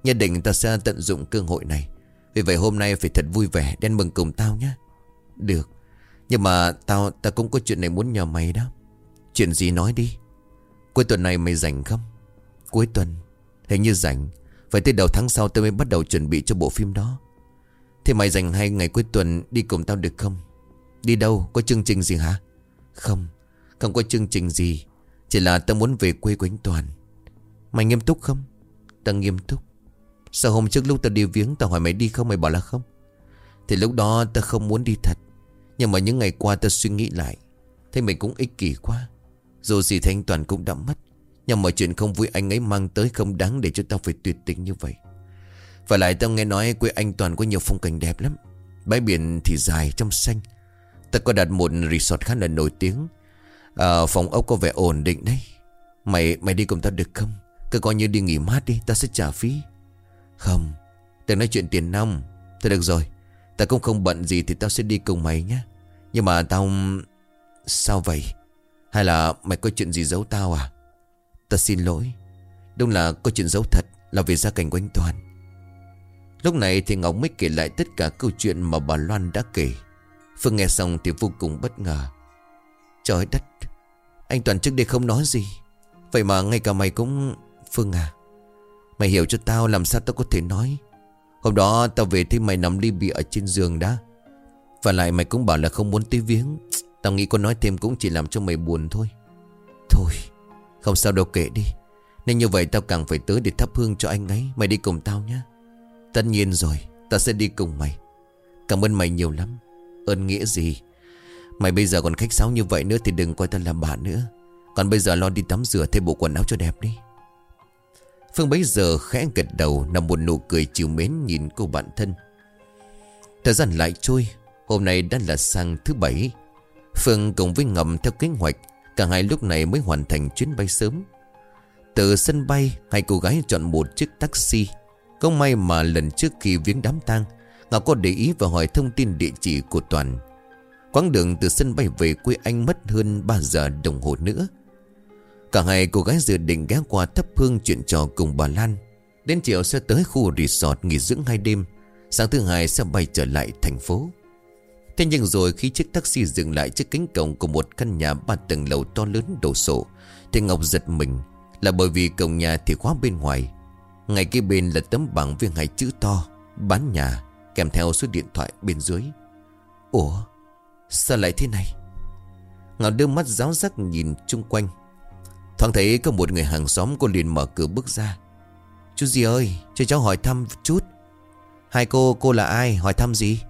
Nhất định tao sẽ tận dụng cơ hội này. Vì vậy hôm nay phải thật vui vẻ, Đen mừng cùng tao nhé Được, Nhưng mà tao tao cũng có chuyện này muốn nhờ mày đó. Chuyện gì nói đi. Cuối tuần này mày rảnh không? Cuối tuần, Hình như rảnh. Phải tới đầu tháng sau tao mới bắt đầu chuẩn bị cho bộ phim đó. Thế mày dành hai ngày cuối tuần đi cùng tao được không? Đi đâu? Có chương trình gì hả? Không. Không có chương trình gì. Chỉ là tao muốn về quê của anh Toàn. Mày nghiêm túc không? Tao nghiêm túc. Sao hôm trước lúc tao đi viếng, Tao hỏi mày đi không? Mày bảo là không. Thì lúc đó tao không muốn đi thật. Nhưng mà những ngày qua tao suy nghĩ lại. Thấy mày cũng ích kỷ quá. Dù gì thì anh Toàn cũng đã mất. Nhưng mọi chuyện không vui anh ấy mang tới không đáng để cho tao phải tuyệt tình như vậy. Và lại tao nghe nói quê anh Toàn có nhiều phong cảnh đẹp lắm. Bãi biển thì dài, trong xanh. Ta có đặt một resort khá là nổi tiếng à, Phòng ốc có vẻ ổn định đấy. Mày mày đi cùng tao được không? Cứ coi như đi nghỉ mát đi Tao sẽ trả phí. Không Đừng nói chuyện tiền nong. Thôi được rồi Tao cũng không bận gì thì tao sẽ đi cùng mày nhé Nhưng mà tao Sao vậy? Hay là mày có chuyện gì giấu tao à? Ta xin lỗi. Đúng là có chuyện giấu thật Là vì gia cảnh của anh Toàn. Lúc này thì Ngọc mới kể lại tất cả câu chuyện mà bà Loan đã kể. Phương nghe xong thì vô cùng bất ngờ. Trời đất anh Toàn trước đây không nói gì. Vậy mà ngay cả mày cũng, Phương à Mày hiểu cho tao làm sao tao có thể nói. Hôm đó tao về thấy mày nằm ly bì ở trên giường đã. Và lại mày cũng bảo là không muốn tới viếng. Tao nghĩ có nói thêm cũng chỉ làm cho mày buồn thôi. Thôi, Không sao đâu kệ đi. Nên như vậy tao càng phải tới để thắp hương cho anh ấy. Mày đi cùng tao nhé Tất nhiên rồi, Tao sẽ đi cùng mày. Cảm ơn mày nhiều lắm. Ơn nghĩa gì? Mày bây giờ còn khách sáo như vậy nữa Thì đừng coi tao là bạn nữa. Còn bây giờ lo đi tắm rửa thêm bộ quần áo cho đẹp đi. Phương bấy giờ khẽ gật đầu, Nằm một nụ cười chiều mến nhìn cô bạn thân. Thời gian lại trôi, Hôm nay đã là sang thứ bảy. Phương cùng với ngầm theo kế hoạch, Cả hai lúc này mới hoàn thành chuyến bay sớm. Từ sân bay, Hai cô gái chọn một chiếc taxi. Không may mà lần trước khi viếng đám tang, Ngọc có để ý và hỏi thông tin địa chỉ của Toàn. Quãng đường từ sân bay về quê anh mất hơn 3 giờ đồng hồ nữa. Cả hai cô gái dự định ghé qua thấp hương chuyện trò cùng bà Lan. Đến chiều sẽ tới khu resort nghỉ dưỡng hai đêm. Sáng thứ hai sẽ bay trở lại thành phố. Thế nhưng rồi khi chiếc taxi dừng lại trước cánh cổng của một căn nhà ba tầng lầu to lớn đổ sổ Thì Ngọc giật mình. Là bởi vì cổng nhà thì khóa bên ngoài. Ngay kia bên là tấm bảng viên hai chữ to, Bán nhà Kèm theo số điện thoại bên dưới. Ủa Sao lại thế này? Ngọc đưa mắt giáo giác nhìn chung quanh. Thoáng thấy có một người hàng xóm cô liền mở cửa bước ra. Chú gì ơi, Cho cháu hỏi thăm chút. Hai cô cô là ai? Hỏi thăm gì?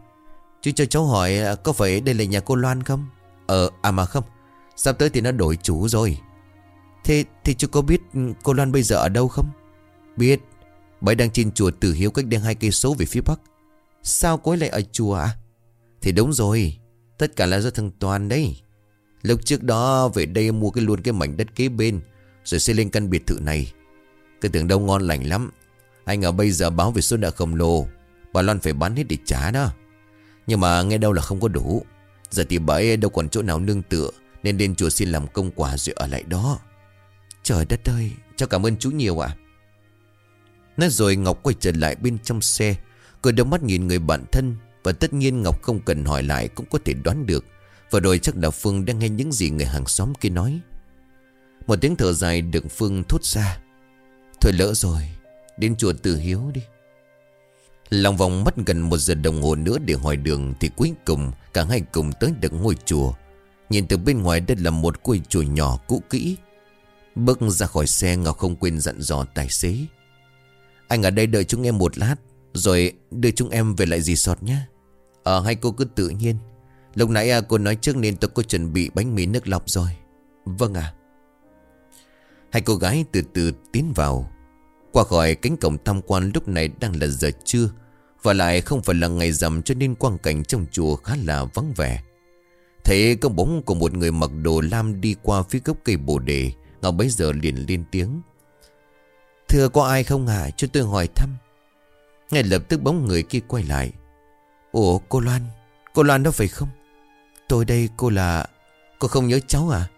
Chú cho cháu hỏi à, có phải đây là nhà cô Loan không? Ờ à mà không. Sắp tới thì nó đổi chủ rồi. Thế thì chú có biết ừ, cô Loan bây giờ ở đâu không? Biết. Bà đang trên chùa Tử Hiếu cách đây hai cây số về phía Bắc. Sao cô ấy lại ở chùa à? Thì đúng rồi. Tất cả là do thằng Toàn đấy. Lúc trước đó, về đây mua cái luôn cái mảnh đất kế bên, Rồi xây lên căn biệt thự này. Cái tưởng đâu ngon lành lắm. Anh ở bây giờ báo về số nợ khổng lồ. Bà Loan phải bán hết để trả đó. Nhưng mà nghe đâu là không có đủ. Giờ thì bà ấy đâu còn chỗ nào nương tựa, Nên lên chùa xin làm công quả rồi ở lại đó. Trời đất ơi, Cháu cảm ơn chú nhiều ạ. Nói rồi Ngọc quay trở lại bên trong xe cười đôi mắt nhìn người bạn thân. Và tất nhiên Ngọc không cần hỏi lại Cũng có thể đoán được. Và rồi chắc là Phương đang nghe những gì người hàng xóm kia nói. Một tiếng thở dài được Phương thốt ra. Thôi lỡ rồi, Đến chùa từ Hiếu đi. Lòng vòng mất gần một giờ đồng hồ nữa để hỏi đường Thì cuối cùng cả hai cùng tới được ngôi chùa. Nhìn từ bên ngoài đây là một ngôi chùa nhỏ cũ kỹ. Bước ra khỏi xe Ngọc không quên dặn dò tài xế. Anh ở đây đợi chúng em một lát. Rồi đưa chúng em về lại resort nhé. Ờ hai cô cứ tự nhiên. Lúc nãy à, cô nói trước nên tôi có chuẩn bị bánh mì nước lọc rồi. Vâng ạ. Hai cô gái từ từ tiến vào. Qua khỏi cánh cổng tham quan lúc này đang là giờ trưa Và lại không phải là ngày rằm cho nên quang cảnh trong chùa khá là vắng vẻ. Thấy có bóng của một người mặc đồ lam đi qua phía gốc cây bồ đề Ngọc bấy giờ liền lên tiếng. Thưa có ai không hả cho tôi hỏi thăm. Ngay lập tức bóng người kia quay lại. Ủa, cô Loan? Cô Loan đó phải không? Tôi đây, cô là Cô không nhớ cháu à?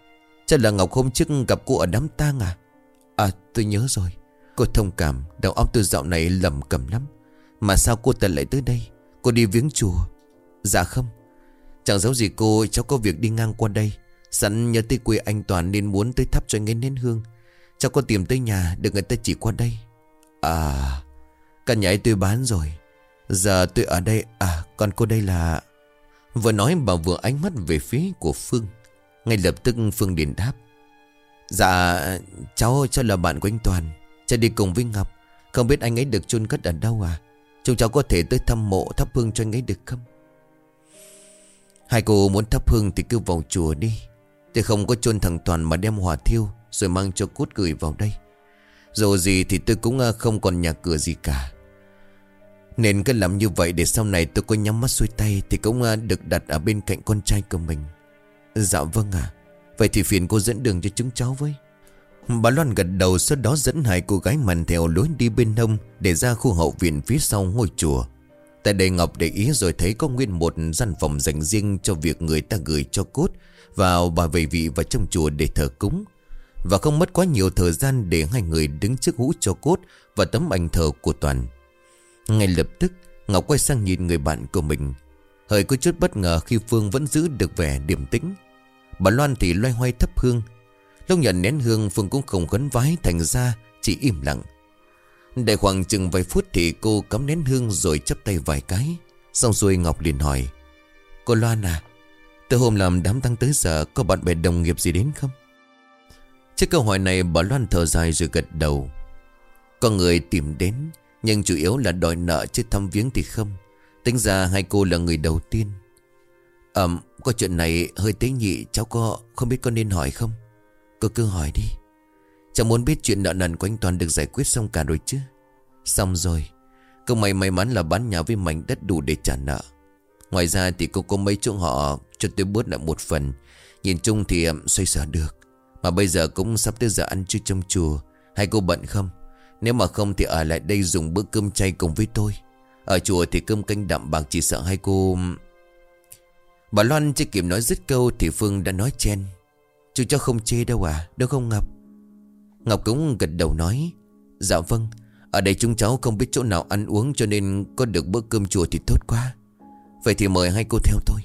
Chắc là Ngọc hôm trước gặp cô ở đám tang à? À tôi nhớ rồi. Cô thông cảm, Đầu óc tôi dạo này lầm cầm lắm. Mà sao cô ta lại tới đây? Cô đi viếng chùa? Dạ không. Chẳng giấu gì cô, Cháu có việc đi ngang qua đây. Sẵn nhớ tới quê anh Toàn Nên muốn tới thắp cho anh ấy nén hương. Cháu có tìm tới nhà Được người ta chỉ qua đây. À Căn nhà ấy tôi bán rồi. Giờ tôi ở đây À còn cô đây là Vừa nói bà vừa ánh mắt về phía của Phương. Ngay lập tức Phương điện đáp. Dạ cháu cháu là bạn của anh Toàn. Cháu đi cùng với Ngọc. Không biết anh ấy được chôn cất ở đâu à? Chúng cháu có thể tới thăm mộ thắp hương cho anh ấy được không? Hai cô muốn thắp hương thì cứ vào chùa đi. Tôi không có chôn thằng Toàn mà đem hỏa thiêu, Rồi mang cho cốt gửi vào đây. Dù gì thì tôi cũng à, không còn nhà cửa gì cả nên cứ làm như vậy để sau này tôi có nhắm mắt xuôi tay Thì cũng à, được đặt ở bên cạnh con trai của mình. Dạ vâng ạ. Vậy thì phiền cô dẫn đường cho chúng cháu với. Bà Loan gật đầu, sau đó dẫn hai cô gái màn theo lối đi bên hông Để ra khu hậu viện phía sau ngôi chùa. Tại đây Ngọc để ý rồi thấy có nguyên một gian phòng dành riêng cho việc người ta gửi cho cốt Vào bà về vị vào trong chùa để thờ cúng. Và không mất quá nhiều thời gian để hai người đứng trước hũ cho cốt Và tấm ảnh thờ của Toàn ngay lập tức, Ngọc quay sang nhìn người bạn của mình. Hơi có chút bất ngờ khi Phương vẫn giữ được vẻ điềm tĩnh. Bà Loan thì loay hoay thấp hương. Lúc nhận nén hương, Phương cũng không khấn vái Thành ra, chỉ im lặng. Để khoảng chừng vài phút thì cô cắm nén hương rồi chấp tay vài cái. Xong rồi Ngọc liền hỏi, Cô Loan à Từ hôm làm đám tăng tới giờ Có bạn bè đồng nghiệp gì đến không? Trước câu hỏi này, bà Loan thở dài rồi gật đầu. Có người tìm đến nhưng chủ yếu là đòi nợ chứ thăm viếng thì không. Tính ra hai cô là người đầu tiên. Ẩm, Có chuyện này hơi tế nhị, Cháu có không biết có nên hỏi không? Cô cứ hỏi đi. Cháu muốn biết chuyện nợ nần của anh Toàn được giải quyết xong cả rồi chứ? Xong rồi. Cô may may mắn là bán nhà với mảnh đất đủ để trả nợ. Ngoài ra thì cô có mấy chỗ họ cho tôi bớt lại một phần. Nhìn chung thì xoay sở được. Mà bây giờ cũng sắp tới giờ ăn trưa trong chùa. Hai cô bận không? Nếu mà không thì ở lại đây dùng bữa cơm chay cùng với tôi. Ở chùa thì cơm canh đậm bạc chỉ sợ hai cô. Bà Loan chưa kịp nói dứt câu Thì Phương đã nói chen. Chú cho không chê đâu à Đâu không Ngọc? Ngọc cũng gật đầu nói Dạ vâng Ở đây chúng cháu không biết chỗ nào ăn uống Cho nên có được bữa cơm chùa thì tốt quá. Vậy thì mời hai cô theo tôi.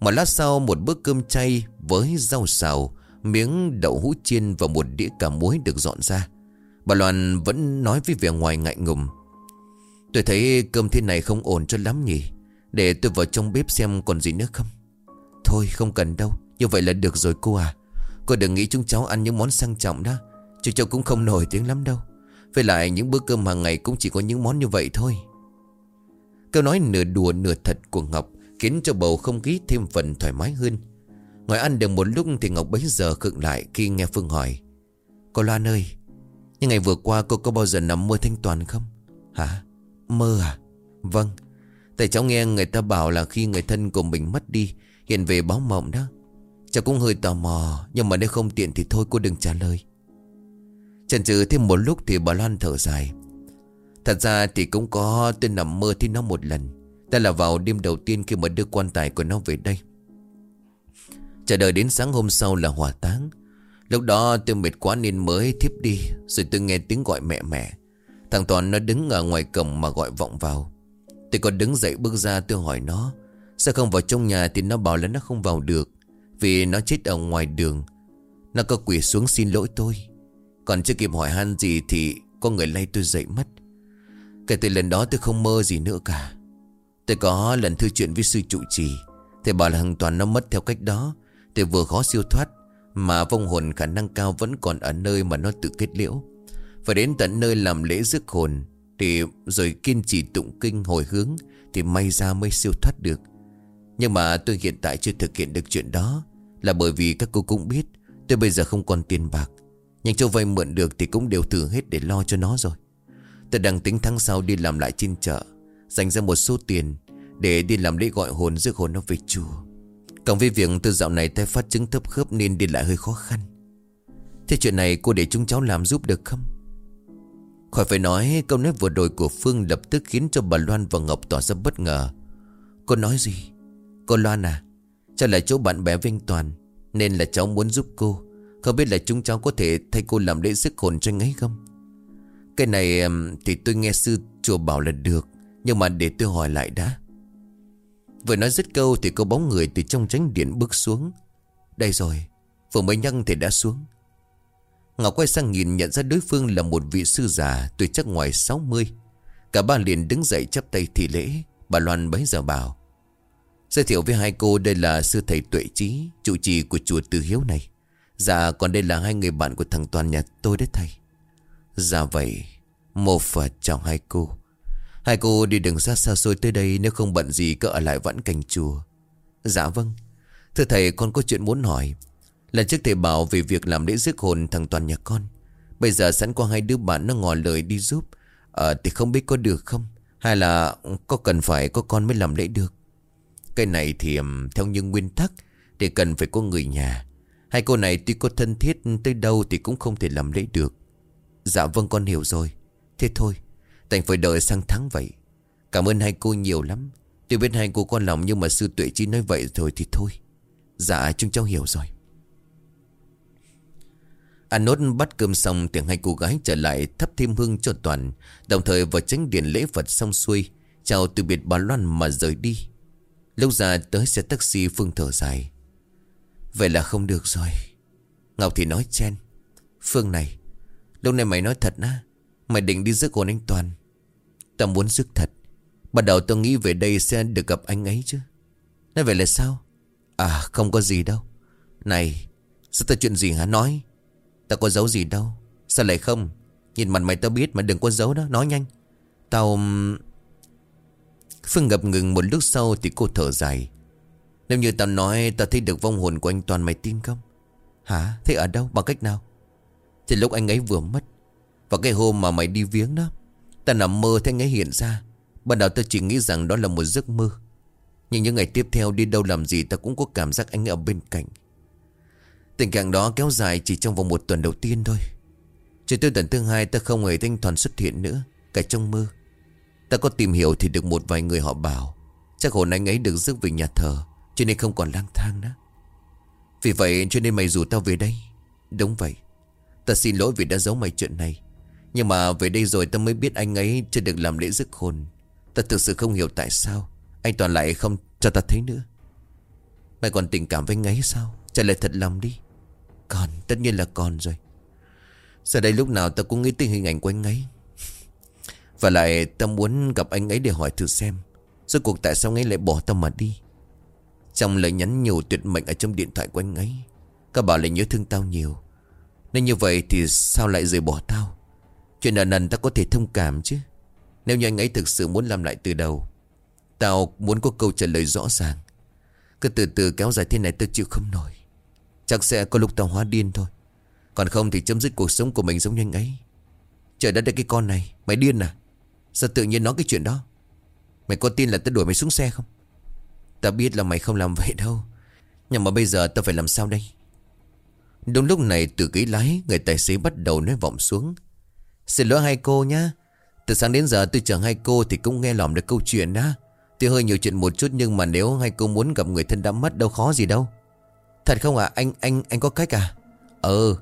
Một lát sau, một bữa cơm chay Với rau xào, Miếng đậu hũ chiên và một đĩa cà muối được dọn ra. Bà Loan vẫn nói với vẻ ngoài ngại ngùng. Tôi thấy cơm thế này không ổn cho lắm nhỉ? Để tôi vào trong bếp xem còn gì nữa không? Thôi, không cần đâu. Như vậy là được rồi cô à. Cô đừng nghĩ chúng cháu ăn những món sang trọng đó. Chú cháu cũng không nổi tiếng lắm đâu. Với lại những bữa cơm hàng ngày cũng chỉ có những món như vậy thôi. Câu nói nửa đùa nửa thật của Ngọc Khiến cho bầu không khí thêm phần thoải mái hơn. Ngoài ăn được một lúc thì Ngọc bấy giờ khựng lại khi nghe Phương hỏi. Cô Loan ơi nhưng ngày vừa qua cô có bao giờ nằm mơ thanh toàn không? Hả? Mơ à? Vâng. Tại cháu nghe người ta bảo là khi người thân của mình mất đi, Hiện về báo mộng đó. Cháu cũng hơi tò mò, Nhưng mà nếu không tiện thì thôi, cô đừng trả lời. Chần chừ thêm một lúc thì bà Loan thở dài. Thật ra thì cũng có, tôi nằm mơ thấy nó một lần. Đó là vào đêm đầu tiên khi mà đưa quan tài của nó về đây. Chờ đợi đến sáng hôm sau là hỏa táng. Lúc đó tôi mệt quá nên mới thiếp đi, Rồi tôi nghe tiếng gọi mẹ mẹ. Thằng Toàn nó đứng ở ngoài cổng mà gọi vọng vào. Tôi còn đứng dậy bước ra tôi hỏi nó, Sao không vào trong nhà thì nó bảo là nó không vào được, Vì nó chết ở ngoài đường. Nó có quỳ xuống xin lỗi tôi. Còn chưa kịp hỏi han gì thì Có người lay tôi dậy mất. Kể từ lần đó tôi không mơ gì nữa cả. Tôi có lần thư chuyện với sư trụ trì Thầy bảo là hằng toàn nó mất theo cách đó. Tôi vừa khó siêu thoát mà vong hồn khả năng cao vẫn còn ở nơi mà nó tự kết liễu. Phải đến tận nơi làm lễ rước hồn, Thì rồi kiên trì tụng kinh hồi hướng Thì may ra mới siêu thoát được. Nhưng mà tôi hiện tại chưa thực hiện được chuyện đó, Là bởi vì các cô cũng biết Tôi bây giờ không còn tiền bạc. Nhưng cho vay mượn được thì cũng đều thử hết để lo cho nó rồi. Tôi đang tính tháng sau đi làm lại trên chợ, Dành ra một số tiền Để đi làm lễ gọi hồn rước hồn nó về chùa. Cộng với việc tôi dạo này tay phát chứng thấp khớp Nên đi lại hơi khó khăn. Thế chuyện này cô để chúng cháu làm giúp được không? Khỏi phải nói, Câu nói vừa rồi của Phương lập tức khiến cho bà Loan và Ngọc tỏ ra bất ngờ. Cô nói gì? Cô Loan à chắc là chỗ bạn bè Vinh Toàn, Nên là cháu muốn giúp cô. Không biết là chúng cháu có thể thay cô làm lễ sức hồn cho anh ấy không? Cái này thì tôi nghe sư chùa bảo là được, Nhưng mà để tôi hỏi lại đã. Vừa nói dứt câu thì có bóng người từ trong tránh điện bước xuống. Đây rồi, Vừa mới nhăng thì đã xuống. Ngọc quay sang nhìn nhận ra đối phương là một vị sư già tuổi chắc ngoài 60 Cả ba liền đứng dậy chắp tay thị lễ, Bà Loan bấy giờ bảo. Giới thiệu với hai cô đây là sư thầy tuệ trí Chủ trì của chùa Từ Hiếu này. Dạ còn đây là hai người bạn của thằng Toàn nhà tôi đấy thầy. Dạ vậy Một Phật chào hai cô. Hai cô đi đừng xa xa xôi tới đây Nếu không bận gì cứ ở lại vẫn cảnh chùa. Dạ vâng. Thưa thầy, con có chuyện muốn hỏi. Lần trước thầy bảo về việc làm lễ rước hồn thằng Toàn nhà con. Bây giờ sẵn qua hai đứa bạn nó ngỏ lời đi giúp. Ờ thì không biết có được không? Hay là có cần phải có con mới làm lễ được? Cái này thì theo những nguyên tắc, Thì cần phải có người nhà. Hai cô này tuy có thân thiết tới đâu Thì cũng không thể làm lễ được. Dạ vâng con hiểu rồi. Thế thôi. Đành phải đợi sang tháng vậy. Cảm ơn hai cô nhiều lắm. Tôi biết hai cô con lòng nhưng mà sư tuệ chỉ nói vậy rồi thì thôi. Dạ chúng cháu hiểu rồi. Ăn nốt bắt cơm xong Tiếng hai cô gái trở lại thắp thêm hương cho Toàn. Đồng thời vào tránh điện lễ Phật xong xuôi, Chào từ biệt bà Loan mà rời đi. Lúc ra tới xe taxi Phương thở dài. Vậy là không được rồi. Ngọc thì nói chen. Phương này, Lúc này mày nói thật á. Mày định đi rước hồn anh Toàn. Tao muốn sức thật. Bắt đầu tao nghĩ về đây sẽ được gặp anh ấy chứ. Nói vậy là sao? À không có gì đâu. Này, Sao tao chuyện gì hả? Nói. Tao có giấu gì đâu. Sao lại không? Nhìn mặt mày tao biết mà đừng có giấu đó. Nói nhanh. Tao Phương ngập ngừng một lúc sau thì cô thở dài. Nếu như tao nói, tao thấy được vong hồn của anh Toàn mày tin không? Hả? Thế ở đâu? Bằng cách nào? Thì lúc anh ấy vừa mất Và cái hôm mà mày đi viếng đó Ta nằm mơ thấy anh ấy hiện ra. Ban đầu ta chỉ nghĩ rằng đó là một giấc mơ. Nhưng những ngày tiếp theo đi đâu làm gì Ta cũng có cảm giác anh ấy ở bên cạnh. Tình trạng đó kéo dài chỉ trong vòng một tuần đầu tiên thôi. Cho tới tuần thứ hai ta không hề thanh toàn xuất hiện nữa, Cả trong mơ. Ta có tìm hiểu thì được một vài người họ bảo, Chắc hồn anh ấy được rước về nhà thờ, Cho nên không còn lang thang nữa. Vì vậy cho nên mày rủ tao về đây. Đúng vậy. Ta xin lỗi vì đã giấu mày chuyện này. Nhưng mà về đây rồi ta mới biết anh ấy chưa được làm lễ rước hồn. Ta thực sự không hiểu tại sao Anh Toàn lại không cho ta thấy nữa. Mày còn tình cảm với anh ấy sao? Trả lời thật lòng đi. Còn, tất nhiên là còn rồi. Giờ đây lúc nào ta cũng nghĩ tới hình ảnh của anh ấy. Và lại ta muốn gặp anh ấy để hỏi thử xem Rốt cuộc tại sao anh ấy lại bỏ ta mà đi. Trong lời nhắn nhiều tuyệt mệnh ở trong điện thoại của anh ấy Các bảo là nhớ thương tao nhiều. Nên như vậy thì sao lại rời bỏ tao? Chuyện nợ nần ta có thể thông cảm chứ. Nếu như anh ấy thực sự muốn làm lại từ đầu Tao muốn có câu trả lời rõ ràng. Cứ từ từ kéo dài thế này tôi chịu không nổi. Chắc sẽ có lúc tao hóa điên thôi. Còn không thì chấm dứt cuộc sống của mình giống như anh ấy. Trời đất đây cái con này, Mày điên à? Sao tự nhiên nói cái chuyện đó? Mày có tin là tao đuổi mày xuống xe không? Tao biết là mày không làm vậy đâu. Nhưng mà bây giờ tao phải làm sao đây? Đúng lúc này, từ ghế lái, Người tài xế bắt đầu nói vọng xuống. Xin lỗi hai cô nhá. Từ sáng đến giờ tôi chờ hai cô Thì cũng nghe lỏm được câu chuyện đó. Tôi hơi nhiều chuyện một chút Nhưng mà nếu hai cô muốn gặp người thân đã mất Đâu khó gì đâu. Thật không à anh anh anh có cách à? Ờ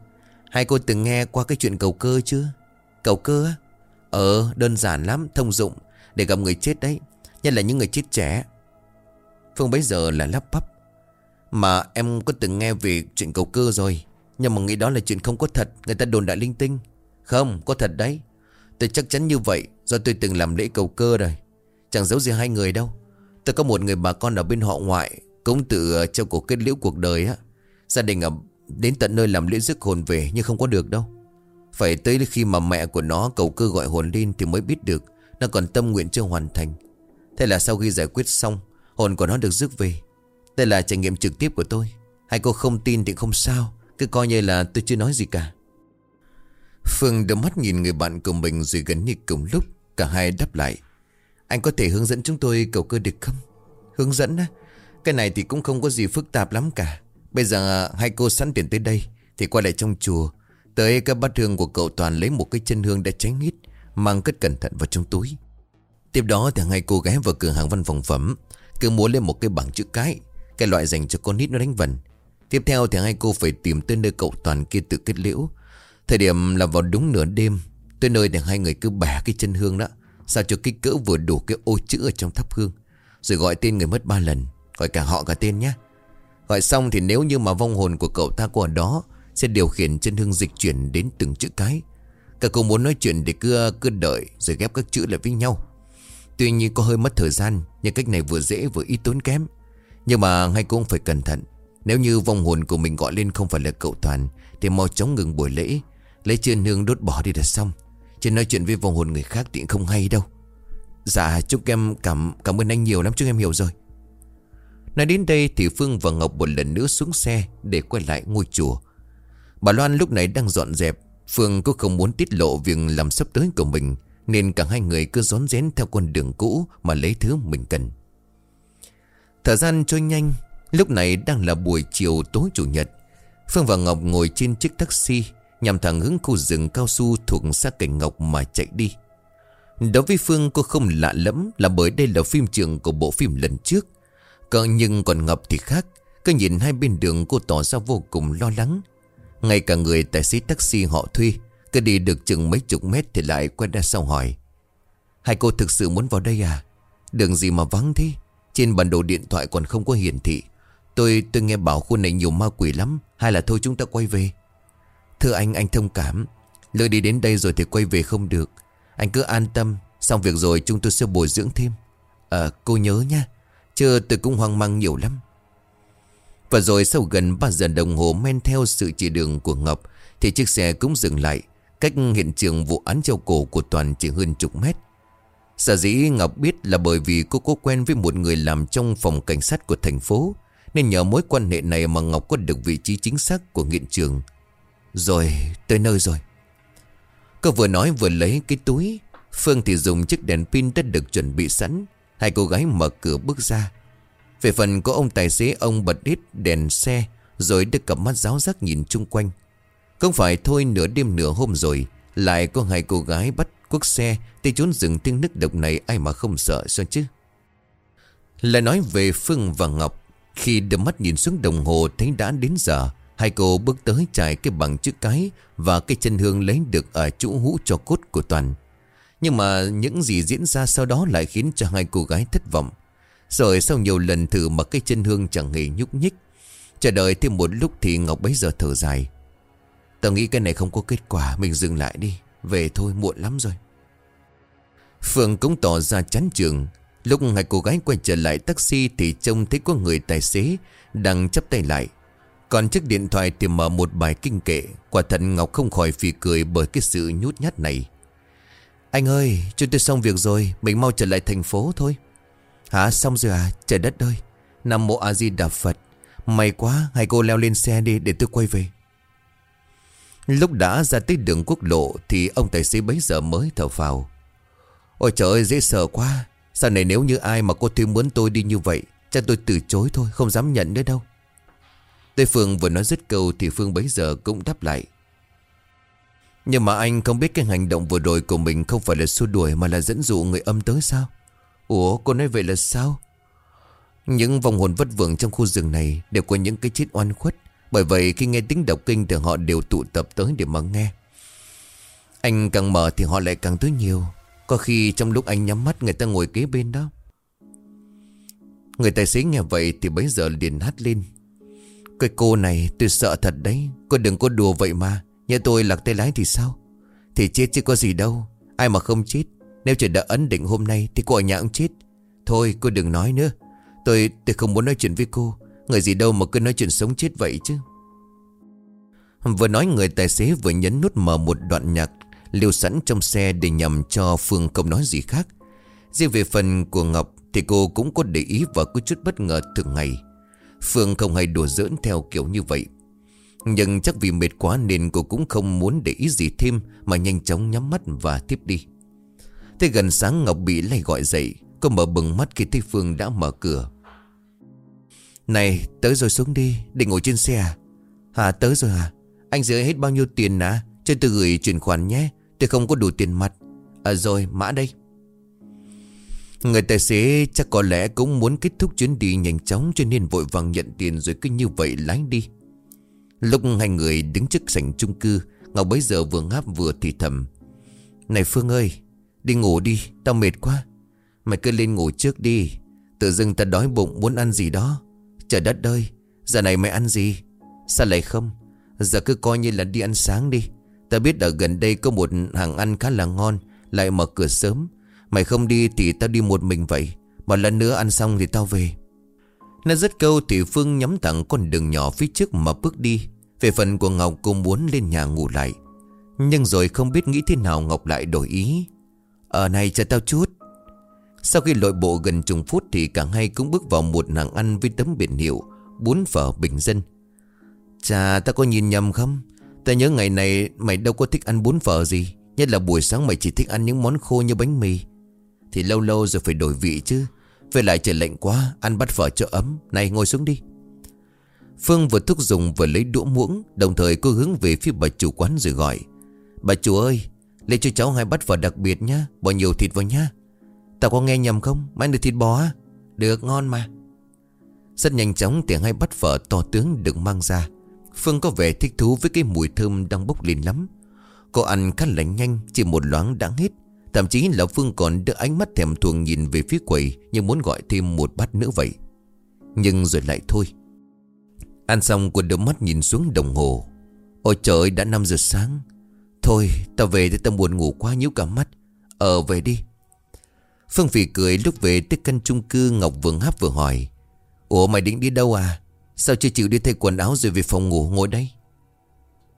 Hai cô từng nghe qua cái chuyện cầu cơ chưa Cầu cơ á? Ờ đơn giản lắm, thông dụng. Để gặp người chết đấy, Nhất là những người chết trẻ. Phương bấy giờ là lắp bắp. Mà em có từng nghe về chuyện cầu cơ rồi, Nhưng mà nghĩ đó là chuyện không có thật, Người ta đồn đại linh tinh. Không, có thật đấy. Tôi chắc chắn như vậy Do tôi từng làm lễ cầu cơ rồi. Chẳng giấu gì hai người đâu. Tôi có một người bà con ở bên họ ngoại Cũng tự ờ, trong cuộc kết liễu cuộc đời á. Gia đình ở đến tận nơi làm lễ rước hồn về Nhưng không có được đâu. Phải tới khi mà mẹ của nó cầu cơ gọi hồn lên Thì mới biết được Nó còn tâm nguyện chưa hoàn thành. Thế là sau khi giải quyết xong, Hồn của nó được rước về. Đây là trải nghiệm trực tiếp của tôi. Hai cô không tin thì không sao. Cứ coi như là tôi chưa nói gì cả. Phương đôi mắt nhìn người bạn của mình Rồi gần như cùng lúc Cả hai đáp lại. Anh có thể hướng dẫn chúng tôi cầu cơ được không? Hướng dẫn á? Cái này thì cũng không có gì phức tạp lắm cả. Bây giờ hai cô sẵn tiền tới đây Thì qua lại trong chùa. Tới cái bát hương của cậu Toàn lấy một cái chân hương đã cháy nghít Mang cất cẩn thận vào trong túi. Tiếp đó thì hai cô gái vào cửa hàng văn phòng phẩm, Cứ mua lên một cái bảng chữ cái Cái loại dành cho con nít nó đánh vần. Tiếp theo thì hai cô phải tìm tới nơi cậu Toàn kia tự kết liễu. Thời điểm là vào đúng nửa đêm Tới nơi thì hai người cứ bẻ cái chân hương đó Sao cho kích cỡ vừa đủ cái ô chữ ở trong thắp hương. Rồi gọi tên người mất ba lần Gọi cả họ cả tên nhé. Gọi xong thì nếu như mà vong hồn của cậu ta qua đó Sẽ điều khiển chân hương dịch chuyển đến từng chữ cái. Cả cô muốn nói chuyện để cứ, cứ đợi Rồi ghép các chữ lại với nhau. Tuy nhiên có hơi mất thời gian Nhưng cách này vừa dễ vừa ít tốn kém. Nhưng mà hai cũng phải cẩn thận Nếu như vong hồn của mình gọi lên không phải là cậu Toàn Thì mau chóng ngừng buổi lễ Lấy chân hương đốt bỏ đi là xong. Chứ nói chuyện với vòng hồn người khác thì không hay đâu. Dạ chúc em cảm cảm ơn anh nhiều lắm, chúc em hiểu rồi. Nói đến đây thì Phương và Ngọc một lần nữa xuống xe Để quay lại ngôi chùa. Bà Loan lúc này đang dọn dẹp. Phương cũng không muốn tiết lộ việc làm sắp tới của mình, Nên cả hai người cứ rón rén theo con đường cũ Mà lấy thứ mình cần. Thời gian trôi nhanh, Lúc này đang là buổi chiều tối chủ nhật. Phương và Ngọc ngồi trên chiếc taxi Nhằm thẳng hướng khu rừng cao su thuộc xã Cảnh Ngọc mà chạy đi. Đối với Phương, cô không lạ lắm Là bởi đây là phim trường của bộ phim lần trước. Còn nhưng còn Ngọc thì khác, Cứ nhìn hai bên đường cô tỏ ra vô cùng lo lắng. Ngay cả người tài xế taxi họ thuê, Cứ đi được chừng mấy chục mét Thì lại quay ra sau hỏi. Hai cô thực sự muốn vào đây à? Đường gì mà vắng thế? Trên bản đồ điện thoại còn không có hiển thị. Tôi tôi nghe bảo khu này nhiều ma quỷ lắm, Hay là thôi chúng ta quay về? Thưa anh anh thông cảm. Lỡ đi đến đây rồi thì quay về không được. Anh cứ an tâm. Xong việc rồi chúng tôi sẽ bồi dưỡng thêm. Ờ cô nhớ nha. Chứ tôi cũng hoang mang nhiều lắm. Và rồi sau gần 3 giờ đồng hồ men theo sự chỉ đường của Ngọc, Thì chiếc xe cũng dừng lại Cách hiện trường vụ án treo cổ của Toàn chỉ hơn chục mét. Sở dĩ Ngọc biết là bởi vì cô có quen với một người làm trong phòng cảnh sát của thành phố, Nên nhờ mối quan hệ này mà Ngọc có được vị trí chính xác của hiện trường. Rồi, tới nơi rồi. Cô vừa nói vừa lấy cái túi. Phương thì dùng chiếc đèn pin đã được chuẩn bị sẵn. Hai cô gái mở cửa bước ra. Về phần có ông tài xế ông bật ít đèn xe Rồi đưa cặp mắt giáo giác nhìn chung quanh. Không phải thôi nửa đêm nửa hôm rồi Lại có hai cô gái bắt quốc xe Thì trốn rừng tiếng nước độc này ai mà không sợ sao chứ? Lại nói về Phương và Ngọc Khi đưa mắt nhìn xuống đồng hồ thấy đã đến giờ. Hai cô bước tới trải cái bằng chữ cái Và cái chân hương lấy được ở chỗ hũ cho cốt của Toàn. Nhưng mà những gì diễn ra sau đó lại khiến cho hai cô gái thất vọng. Rồi sau nhiều lần thử mà cái chân hương chẳng hề nhúc nhích, Chờ đợi thêm một lúc thì Ngọc bấy giờ thở dài. Tao nghĩ cái này không có kết quả, Mình dừng lại đi, Về thôi, muộn lắm rồi. Phương cũng tỏ ra chán trường Lúc hai cô gái quay trở lại taxi Thì trông thấy có người tài xế Đang chấp tay lại còn chiếc điện thoại thì mở một bài kinh kệ. Quả thật Ngọc không khỏi phì cười bởi cái sự nhút nhát này. Anh ơi, chúng tôi xong việc rồi. Mình mau trở lại thành phố thôi. Hả? Xong rồi à? Trời đất ơi. Nam mộ A-di-đà Phật. May quá, hai cô leo lên xe đi để tôi quay về. Lúc đã ra tới đường quốc lộ Thì ông tài xế bấy giờ mới thở phào. Ôi trời ơi, dễ sợ quá. Sau này nếu như ai mà cô thuê muốn tôi đi như vậy, Chắc tôi từ chối thôi, Không dám nhận nữa đâu. Tây Phương vừa nói dứt câu Thì Phương bấy giờ cũng đáp lại. Nhưng mà anh không biết cái hành động vừa rồi của mình Không phải là xua đuổi Mà là dẫn dụ người âm tới sao? Ủa, cô nói vậy là sao? Những vòng hồn vất vưởng trong khu rừng này Đều có những cái chết oan khuất. Bởi vậy khi nghe tiếng đọc kinh Thì họ đều tụ tập tới để mà nghe. Anh càng mở thì họ lại càng tới nhiều. Có khi trong lúc anh nhắm mắt Người ta ngồi kế bên đó. Người tài xế nghe vậy Thì bấy giờ liền hát lên cái cô này tôi sợ thật đấy. Cô đừng có đùa vậy mà. Nhớ tôi lạc tay lái thì sao? Thì chết chứ có gì đâu. Ai mà không chết? Nếu trời đã ấn định hôm nay Thì cô ở nhà cũng chết. Thôi, cô đừng nói nữa. Tôi tôi không muốn nói chuyện với cô. Người gì đâu mà cứ nói chuyện sống chết vậy chứ. Vừa nói người tài xế vừa nhấn nút mở một đoạn nhạc Lưu sẵn trong xe để nhằm cho Phương không nói gì khác. Riêng về phần của Ngọc Thì cô cũng có để ý và có chút bất ngờ thường ngày. Phương không hay đùa giỡn theo kiểu như vậy. Nhưng chắc vì mệt quá nên cô cũng không muốn để ý gì thêm, Mà nhanh chóng nhắm mắt và tiếp đi. Thế gần sáng Ngọc bị lại gọi dậy, Cô mở bừng mắt khi thấy Phương đã mở cửa. Này, tới rồi xuống đi Định ngồi trên xe à? Hà tới rồi à. Anh giữ hết bao nhiêu tiền à? Cho tôi gửi chuyển khoản nhé, Tôi không có đủ tiền mặt. À rồi, mã đây. Người tài xế chắc có lẽ cũng muốn kết thúc chuyến đi nhanh chóng cho nên vội vàng nhận tiền rồi cứ như vậy lái đi. Lúc hai người đứng trước sảnh chung cư, Ngọc bấy giờ vừa ngáp vừa thì thầm. Này Phương ơi, đi ngủ đi, tao mệt quá. Mày cứ lên ngủ trước đi, tự dưng ta đói bụng muốn ăn gì đó. Trời đất ơi, giờ này mày ăn gì? Sao lại không? Giờ cứ coi như là đi ăn sáng đi. Ta biết ở gần đây có một hàng ăn khá là ngon, lại mở cửa sớm. Mày không đi thì tao đi một mình vậy. Một lần nữa ăn xong thì tao về. Nói rất câu thì Phương nhắm thẳng con đường nhỏ phía trước mà bước đi. Về phần của Ngọc cô muốn lên nhà ngủ lại. Nhưng rồi không biết nghĩ thế nào Ngọc lại đổi ý. Ở này chờ tao chút. Sau khi lội bộ gần chục phút thì cả hai cũng bước vào một nàng ăn với tấm biển hiệu, Bún phở bình dân. Chà, tao có nhìn nhầm không? Tao nhớ ngày này mày đâu có thích ăn bún phở gì. Nhất là buổi sáng mày chỉ thích ăn những món khô như bánh mì thì lâu lâu rồi phải đổi vị chứ. Về lại trời lạnh quá, Ăn bắt phở cho ấm. Này, ngồi xuống đi. Phương vừa thúc dùng vừa lấy đũa muỗng, Đồng thời cô hướng về phía bà chủ quán rồi gọi. Bà chủ ơi, Lấy cho cháu hai bát phở đặc biệt nhá, Bỏ nhiều thịt vào nhá. Tao có nghe nhầm không? Mà được thịt bò á? Được, ngon mà. Rất nhanh chóng tiếng hai bát phở to tướng được mang ra. Phương có vẻ thích thú với cái mùi thơm đang bốc lên lắm. Cô ăn khá là nhanh, Chỉ một loáng đã hết. Thậm chí là Phương còn đưa ánh mắt thèm thuồng nhìn về phía quầy, Như muốn gọi thêm một bát nữa vậy. Nhưng rồi lại thôi. Ăn xong, cô đưa mắt nhìn xuống đồng hồ. Ôi trời đã 5 giờ sáng. Thôi, tao về thì tao buồn ngủ quá, nhíu cả mắt. Ờ về đi. Phương Phỉ cười lúc về tới căn chung cư Ngọc vừa hấp vừa hỏi. Ủa, mày định đi đâu à? Sao chưa chịu đi thay quần áo rồi về phòng ngủ, ngồi đây?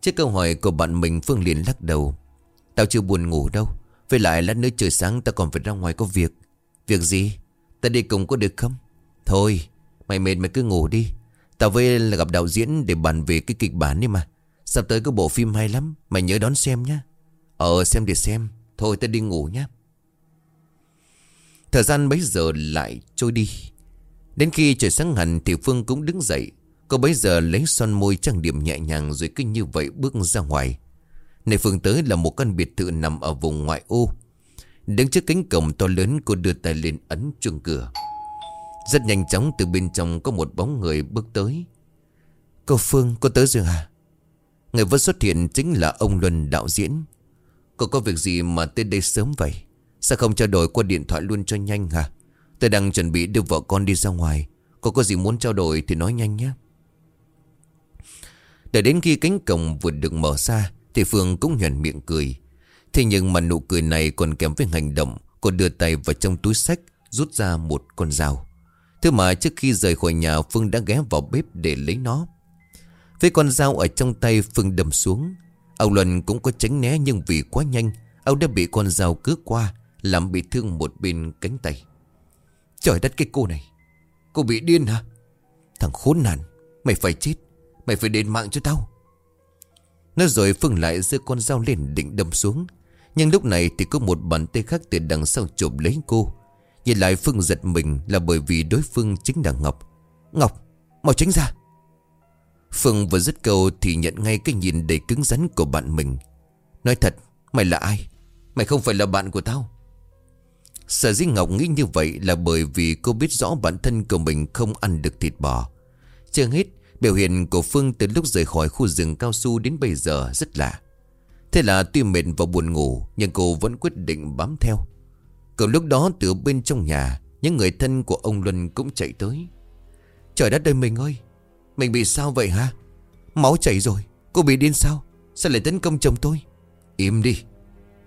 Trước câu hỏi của bạn mình, Phương liền lắc đầu. Tao chưa buồn ngủ đâu. Với lại lát nữa trời sáng ta còn phải ra ngoài có việc. Việc gì? Ta đi cùng có được không? Thôi, mày mệt mày cứ ngủ đi. Tao với là gặp đạo diễn để bàn về cái kịch bản đi mà. Sắp tới có bộ phim hay lắm, Mày nhớ đón xem nhá. Ờ xem để xem. Thôi tao đi ngủ nhá. Thời gian bấy giờ lại trôi đi. Đến khi trời sáng hẳn thì Phương cũng đứng dậy. Cô bấy giờ lấy son môi trang điểm nhẹ nhàng Rồi cứ như vậy bước ra ngoài. Nơi Phương tới là một căn biệt thự nằm ở vùng ngoại ô. Đứng trước cánh cổng to lớn, cô đưa tay lên ấn chuông cửa. Rất nhanh chóng, từ bên trong có một bóng người bước tới. Cô Phương, cô tới rồi à Người vừa xuất hiện chính là ông Luân đạo diễn. Cô có việc gì mà tới đây sớm vậy? Sao không trao đổi qua điện thoại luôn cho nhanh hả? Tôi đang chuẩn bị đưa vợ con đi ra ngoài. Cô có gì muốn trao đổi thì nói nhanh nhé. Để đến khi cánh cổng vừa được mở ra thì Phương cũng nhuận miệng cười. Thế nhưng mà nụ cười này còn kém với hành động Cô đưa tay vào trong túi sách, Rút ra một con dao. Thứ mà trước khi rời khỏi nhà, Phương đã ghé vào bếp để lấy nó. Với con dao ở trong tay, Phương đâm xuống. Ông Luân cũng có tránh né nhưng vì quá nhanh Ông đã bị con dao cướp qua, Làm bị thương một bên cánh tay. Trời đất cái cô này, Cô bị điên hả? Thằng khốn nạn, Mày phải chết, Mày phải đền mạng cho tao. Nói rồi Phương lại giơ con dao lên định đâm xuống. Nhưng lúc này thì có một bàn tay khác từ đằng sau chụp lấy cô. Nhìn lại Phương giật mình là bởi vì đối phương chính là Ngọc. Ngọc, mau tránh ra. Phương vừa dứt câu thì nhận ngay cái nhìn đầy cứng rắn của bạn mình. Nói thật, mày là ai? Mày không phải là bạn của tao. Sở dĩ Ngọc nghĩ như vậy là bởi vì cô biết rõ bản thân của mình không ăn được thịt bò. Chưa hết, biểu hiện của Phương từ lúc rời khỏi khu rừng cao su đến bây giờ rất lạ. Thế là tuy mệt và buồn ngủ, Nhưng cô vẫn quyết định bám theo. Cậu lúc đó, từ bên trong nhà, Những người thân của ông Luân cũng chạy tới. Trời đất ơi mình ơi, Mình bị sao vậy hả? Máu chảy rồi, Cô bị điên sao? Sao lại tấn công chồng tôi? Im đi,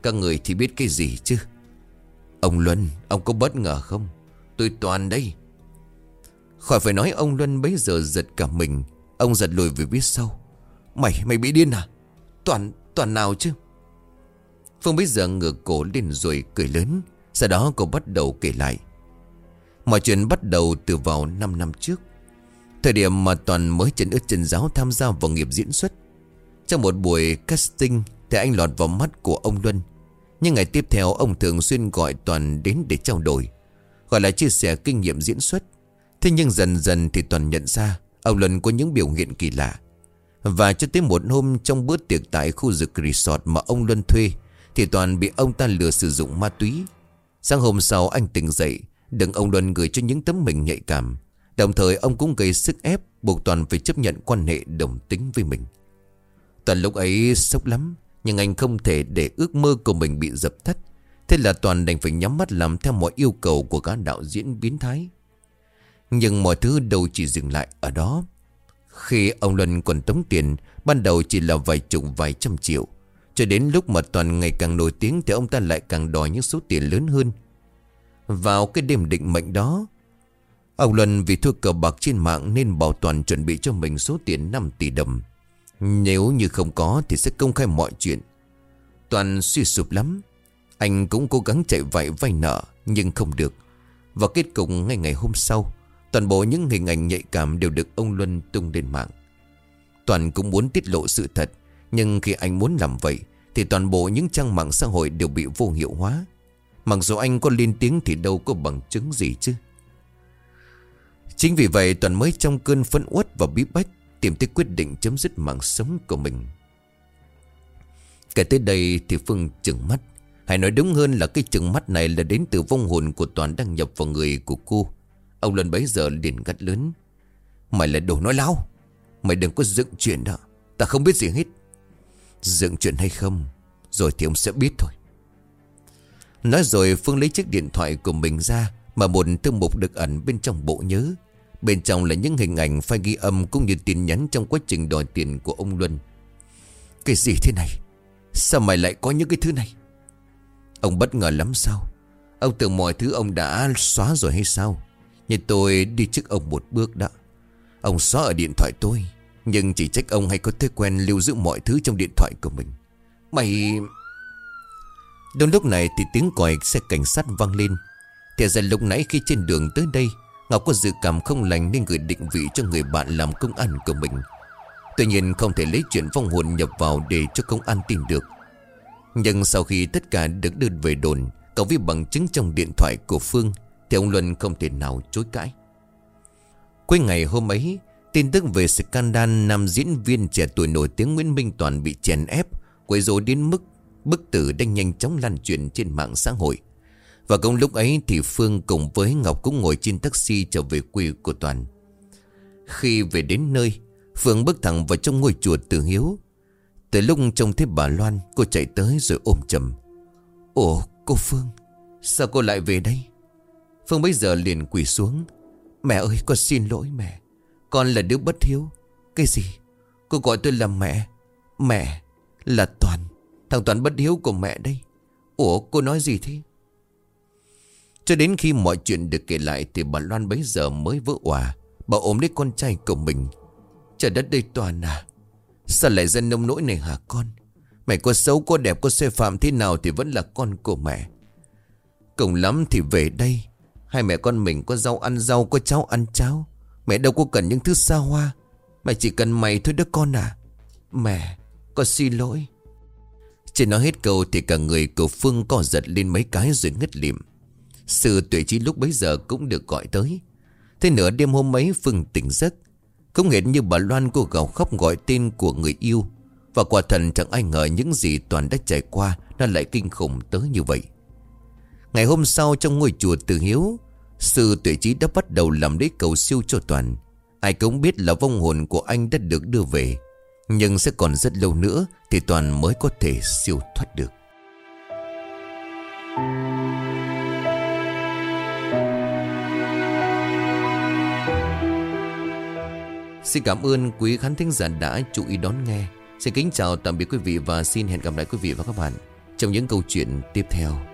Các người thì biết cái gì chứ? Ông Luân, Ông có bất ngờ không? Tôi toàn đây Khỏi phải nói ông Luân bấy giờ giật cả mình. Ông giật lùi về phía sau. Mày mày bị điên à? Toàn toàn nào chứ? Phương bấy giờ ngửa cổ lên rồi cười lớn. Sau đó cô bắt đầu kể lại. Mọi chuyện bắt đầu từ vào 5 năm trước. Thời điểm mà Toàn mới chân ướt chân giáo tham gia vào nghiệp diễn xuất. Trong một buổi casting Thì anh lọt vào mắt của ông Luân. Nhưng ngày tiếp theo, ông thường xuyên gọi Toàn đến để trao đổi. Gọi là chia sẻ kinh nghiệm diễn xuất. Thế nhưng dần dần thì Toàn nhận ra Ông Luân có những biểu hiện kỳ lạ. Và cho tới một hôm trong bữa tiệc tại khu rực resort mà ông Luân thuê, Thì Toàn bị ông ta lừa sử dụng ma túy. Sáng hôm sau, anh tỉnh dậy Đừng ông Luân gửi cho những tấm mình nhạy cảm. Đồng thời, ông cũng gây sức ép, Buộc Toàn phải chấp nhận quan hệ đồng tính với mình. Toàn lúc ấy sốc lắm, Nhưng anh không thể để ước mơ của mình bị dập tắt. Thế là Toàn đành phải nhắm mắt làm theo mọi yêu cầu của các đạo diễn biến thái. Nhưng mọi thứ đâu chỉ dừng lại ở đó. Khi ông Luân còn tống tiền, Ban đầu chỉ là vài chục, vài trăm triệu. Cho đến lúc mà Toàn ngày càng nổi tiếng Thì ông ta lại càng đòi những số tiền lớn hơn. Vào cái đêm định mệnh đó, Ông Luân vì thua cờ bạc trên mạng Nên bảo Toàn chuẩn bị cho mình số tiền 5 tỷ đồng. Nếu như không có Thì sẽ công khai mọi chuyện. Toàn suy sụp lắm. Anh cũng cố gắng chạy vạy vay nợ, Nhưng không được. Và kết cục ngay ngày hôm sau Toàn bộ những hình ảnh nhạy cảm đều được ông Luân tung lên mạng. Toàn cũng muốn tiết lộ sự thật, Nhưng khi anh muốn làm vậy, Thì toàn bộ những trang mạng xã hội đều bị vô hiệu hóa. Mặc dù anh có lên tiếng thì đâu có bằng chứng gì chứ. Chính vì vậy, Toàn mới trong cơn phẫn uất và bí bách Tìm tới quyết định chấm dứt mạng sống của mình. Kể tới đây thì Phương chừng mắt. Hay nói đúng hơn là cái chừng mắt này là đến từ vong hồn của Toàn đang nhập vào người của cô. Ông Luân bấy giờ liền gắt lớn. Mày là đồ nói láo. Mày đừng có dựng chuyện đó. Ta không biết gì hết. Dựng chuyện hay không, Rồi thì ông sẽ biết thôi. Nói rồi Phương lấy chiếc điện thoại của mình ra Mà một thư mục được ẩn bên trong bộ nhớ. Bên trong là những hình ảnh file ghi âm Cũng như tin nhắn trong quá trình đòi tiền của ông Luân. Cái gì thế này? Sao mày lại có những cái thứ này? Ông bất ngờ lắm sao? Ông tưởng mọi thứ ông đã xóa rồi hay sao? Nhưng tôi đi trước ông một bước đã. Ông xóa ở điện thoại tôi, Nhưng chỉ trách ông hay có thói quen lưu giữ mọi thứ trong điện thoại của mình. Mày... Đúng lúc này thì tiếng còi xe cảnh sát vang lên. Thì ra lúc nãy khi trên đường tới đây, Ngọc có dự cảm không lành nên gửi định vị cho người bạn làm công an của mình. Tuy nhiên không thể lấy chuyện vong hồn nhập vào để cho công an tin được. Nhưng sau khi tất cả được đưa về đồn Cộng với bằng chứng trong điện thoại của Phương thì ông Luân không thể nào chối cãi. Cuối ngày hôm ấy, Tin tức về scandal nam diễn viên trẻ tuổi nổi tiếng Nguyễn Minh Toàn bị chèn ép, Quấy rối đến mức bức tử đang nhanh chóng lan truyền trên mạng xã hội. Và công lúc ấy thì Phương cùng với Ngọc cũng ngồi trên taxi trở về quê của Toàn. Khi về đến nơi, Phương bước thẳng vào trong ngôi chùa Từ Hiếu. Tới lúc trông thấy bà Loan, Cô chạy tới rồi ôm chầm. Ồ, cô Phương, Sao cô lại về đây? Phương bây giờ liền quỳ xuống. Mẹ ơi, con xin lỗi mẹ. Con là đứa bất hiếu. Cái gì? Cô gọi tôi là mẹ. Mẹ Là Toàn. Thằng Toàn bất hiếu của mẹ đây. Ủa, cô nói gì thế? Cho đến khi mọi chuyện được kể lại Thì bà Loan bấy giờ mới vỡ hòa Bà ôm lấy con trai của mình. Trời đất đây Toàn à Sao lại dân nông nỗi này hả con? Mày có xấu, có đẹp, có xê phạm thế nào Thì vẫn là con của mẹ. Cùng lắm thì về đây Hai mẹ con mình có rau ăn rau, Có cháo ăn cháo. Mẹ đâu có cần những thứ xa hoa. Mẹ chỉ cần mày thôi đứa con à. Mẹ, Con xin lỗi. Chỉ nói hết câu thì cả người của Phương co giật lên mấy cái rồi ngất liệm Sư tuệ trí lúc bấy giờ cũng được gọi tới. Thế nửa đêm hôm ấy, Phương tỉnh giấc. Không hệt như bà Loan cô gào khóc gọi tên của người yêu. Và quả thần chẳng ai ngờ những gì Toàn đã trải qua, Nó lại kinh khủng tới như vậy. Ngày hôm sau trong ngôi chùa Từ Hiếu, Sư tuệ trí đã bắt đầu làm lễ cầu siêu cho Toàn. Ai cũng biết là vong hồn của anh đã được đưa về, Nhưng sẽ còn rất lâu nữa Thì Toàn mới có thể siêu thoát được. Xin cảm ơn quý khán thính giả đã chú ý đón nghe. Xin kính chào, tạm biệt quý vị và xin hẹn gặp lại quý vị và các bạn Trong những câu chuyện tiếp theo.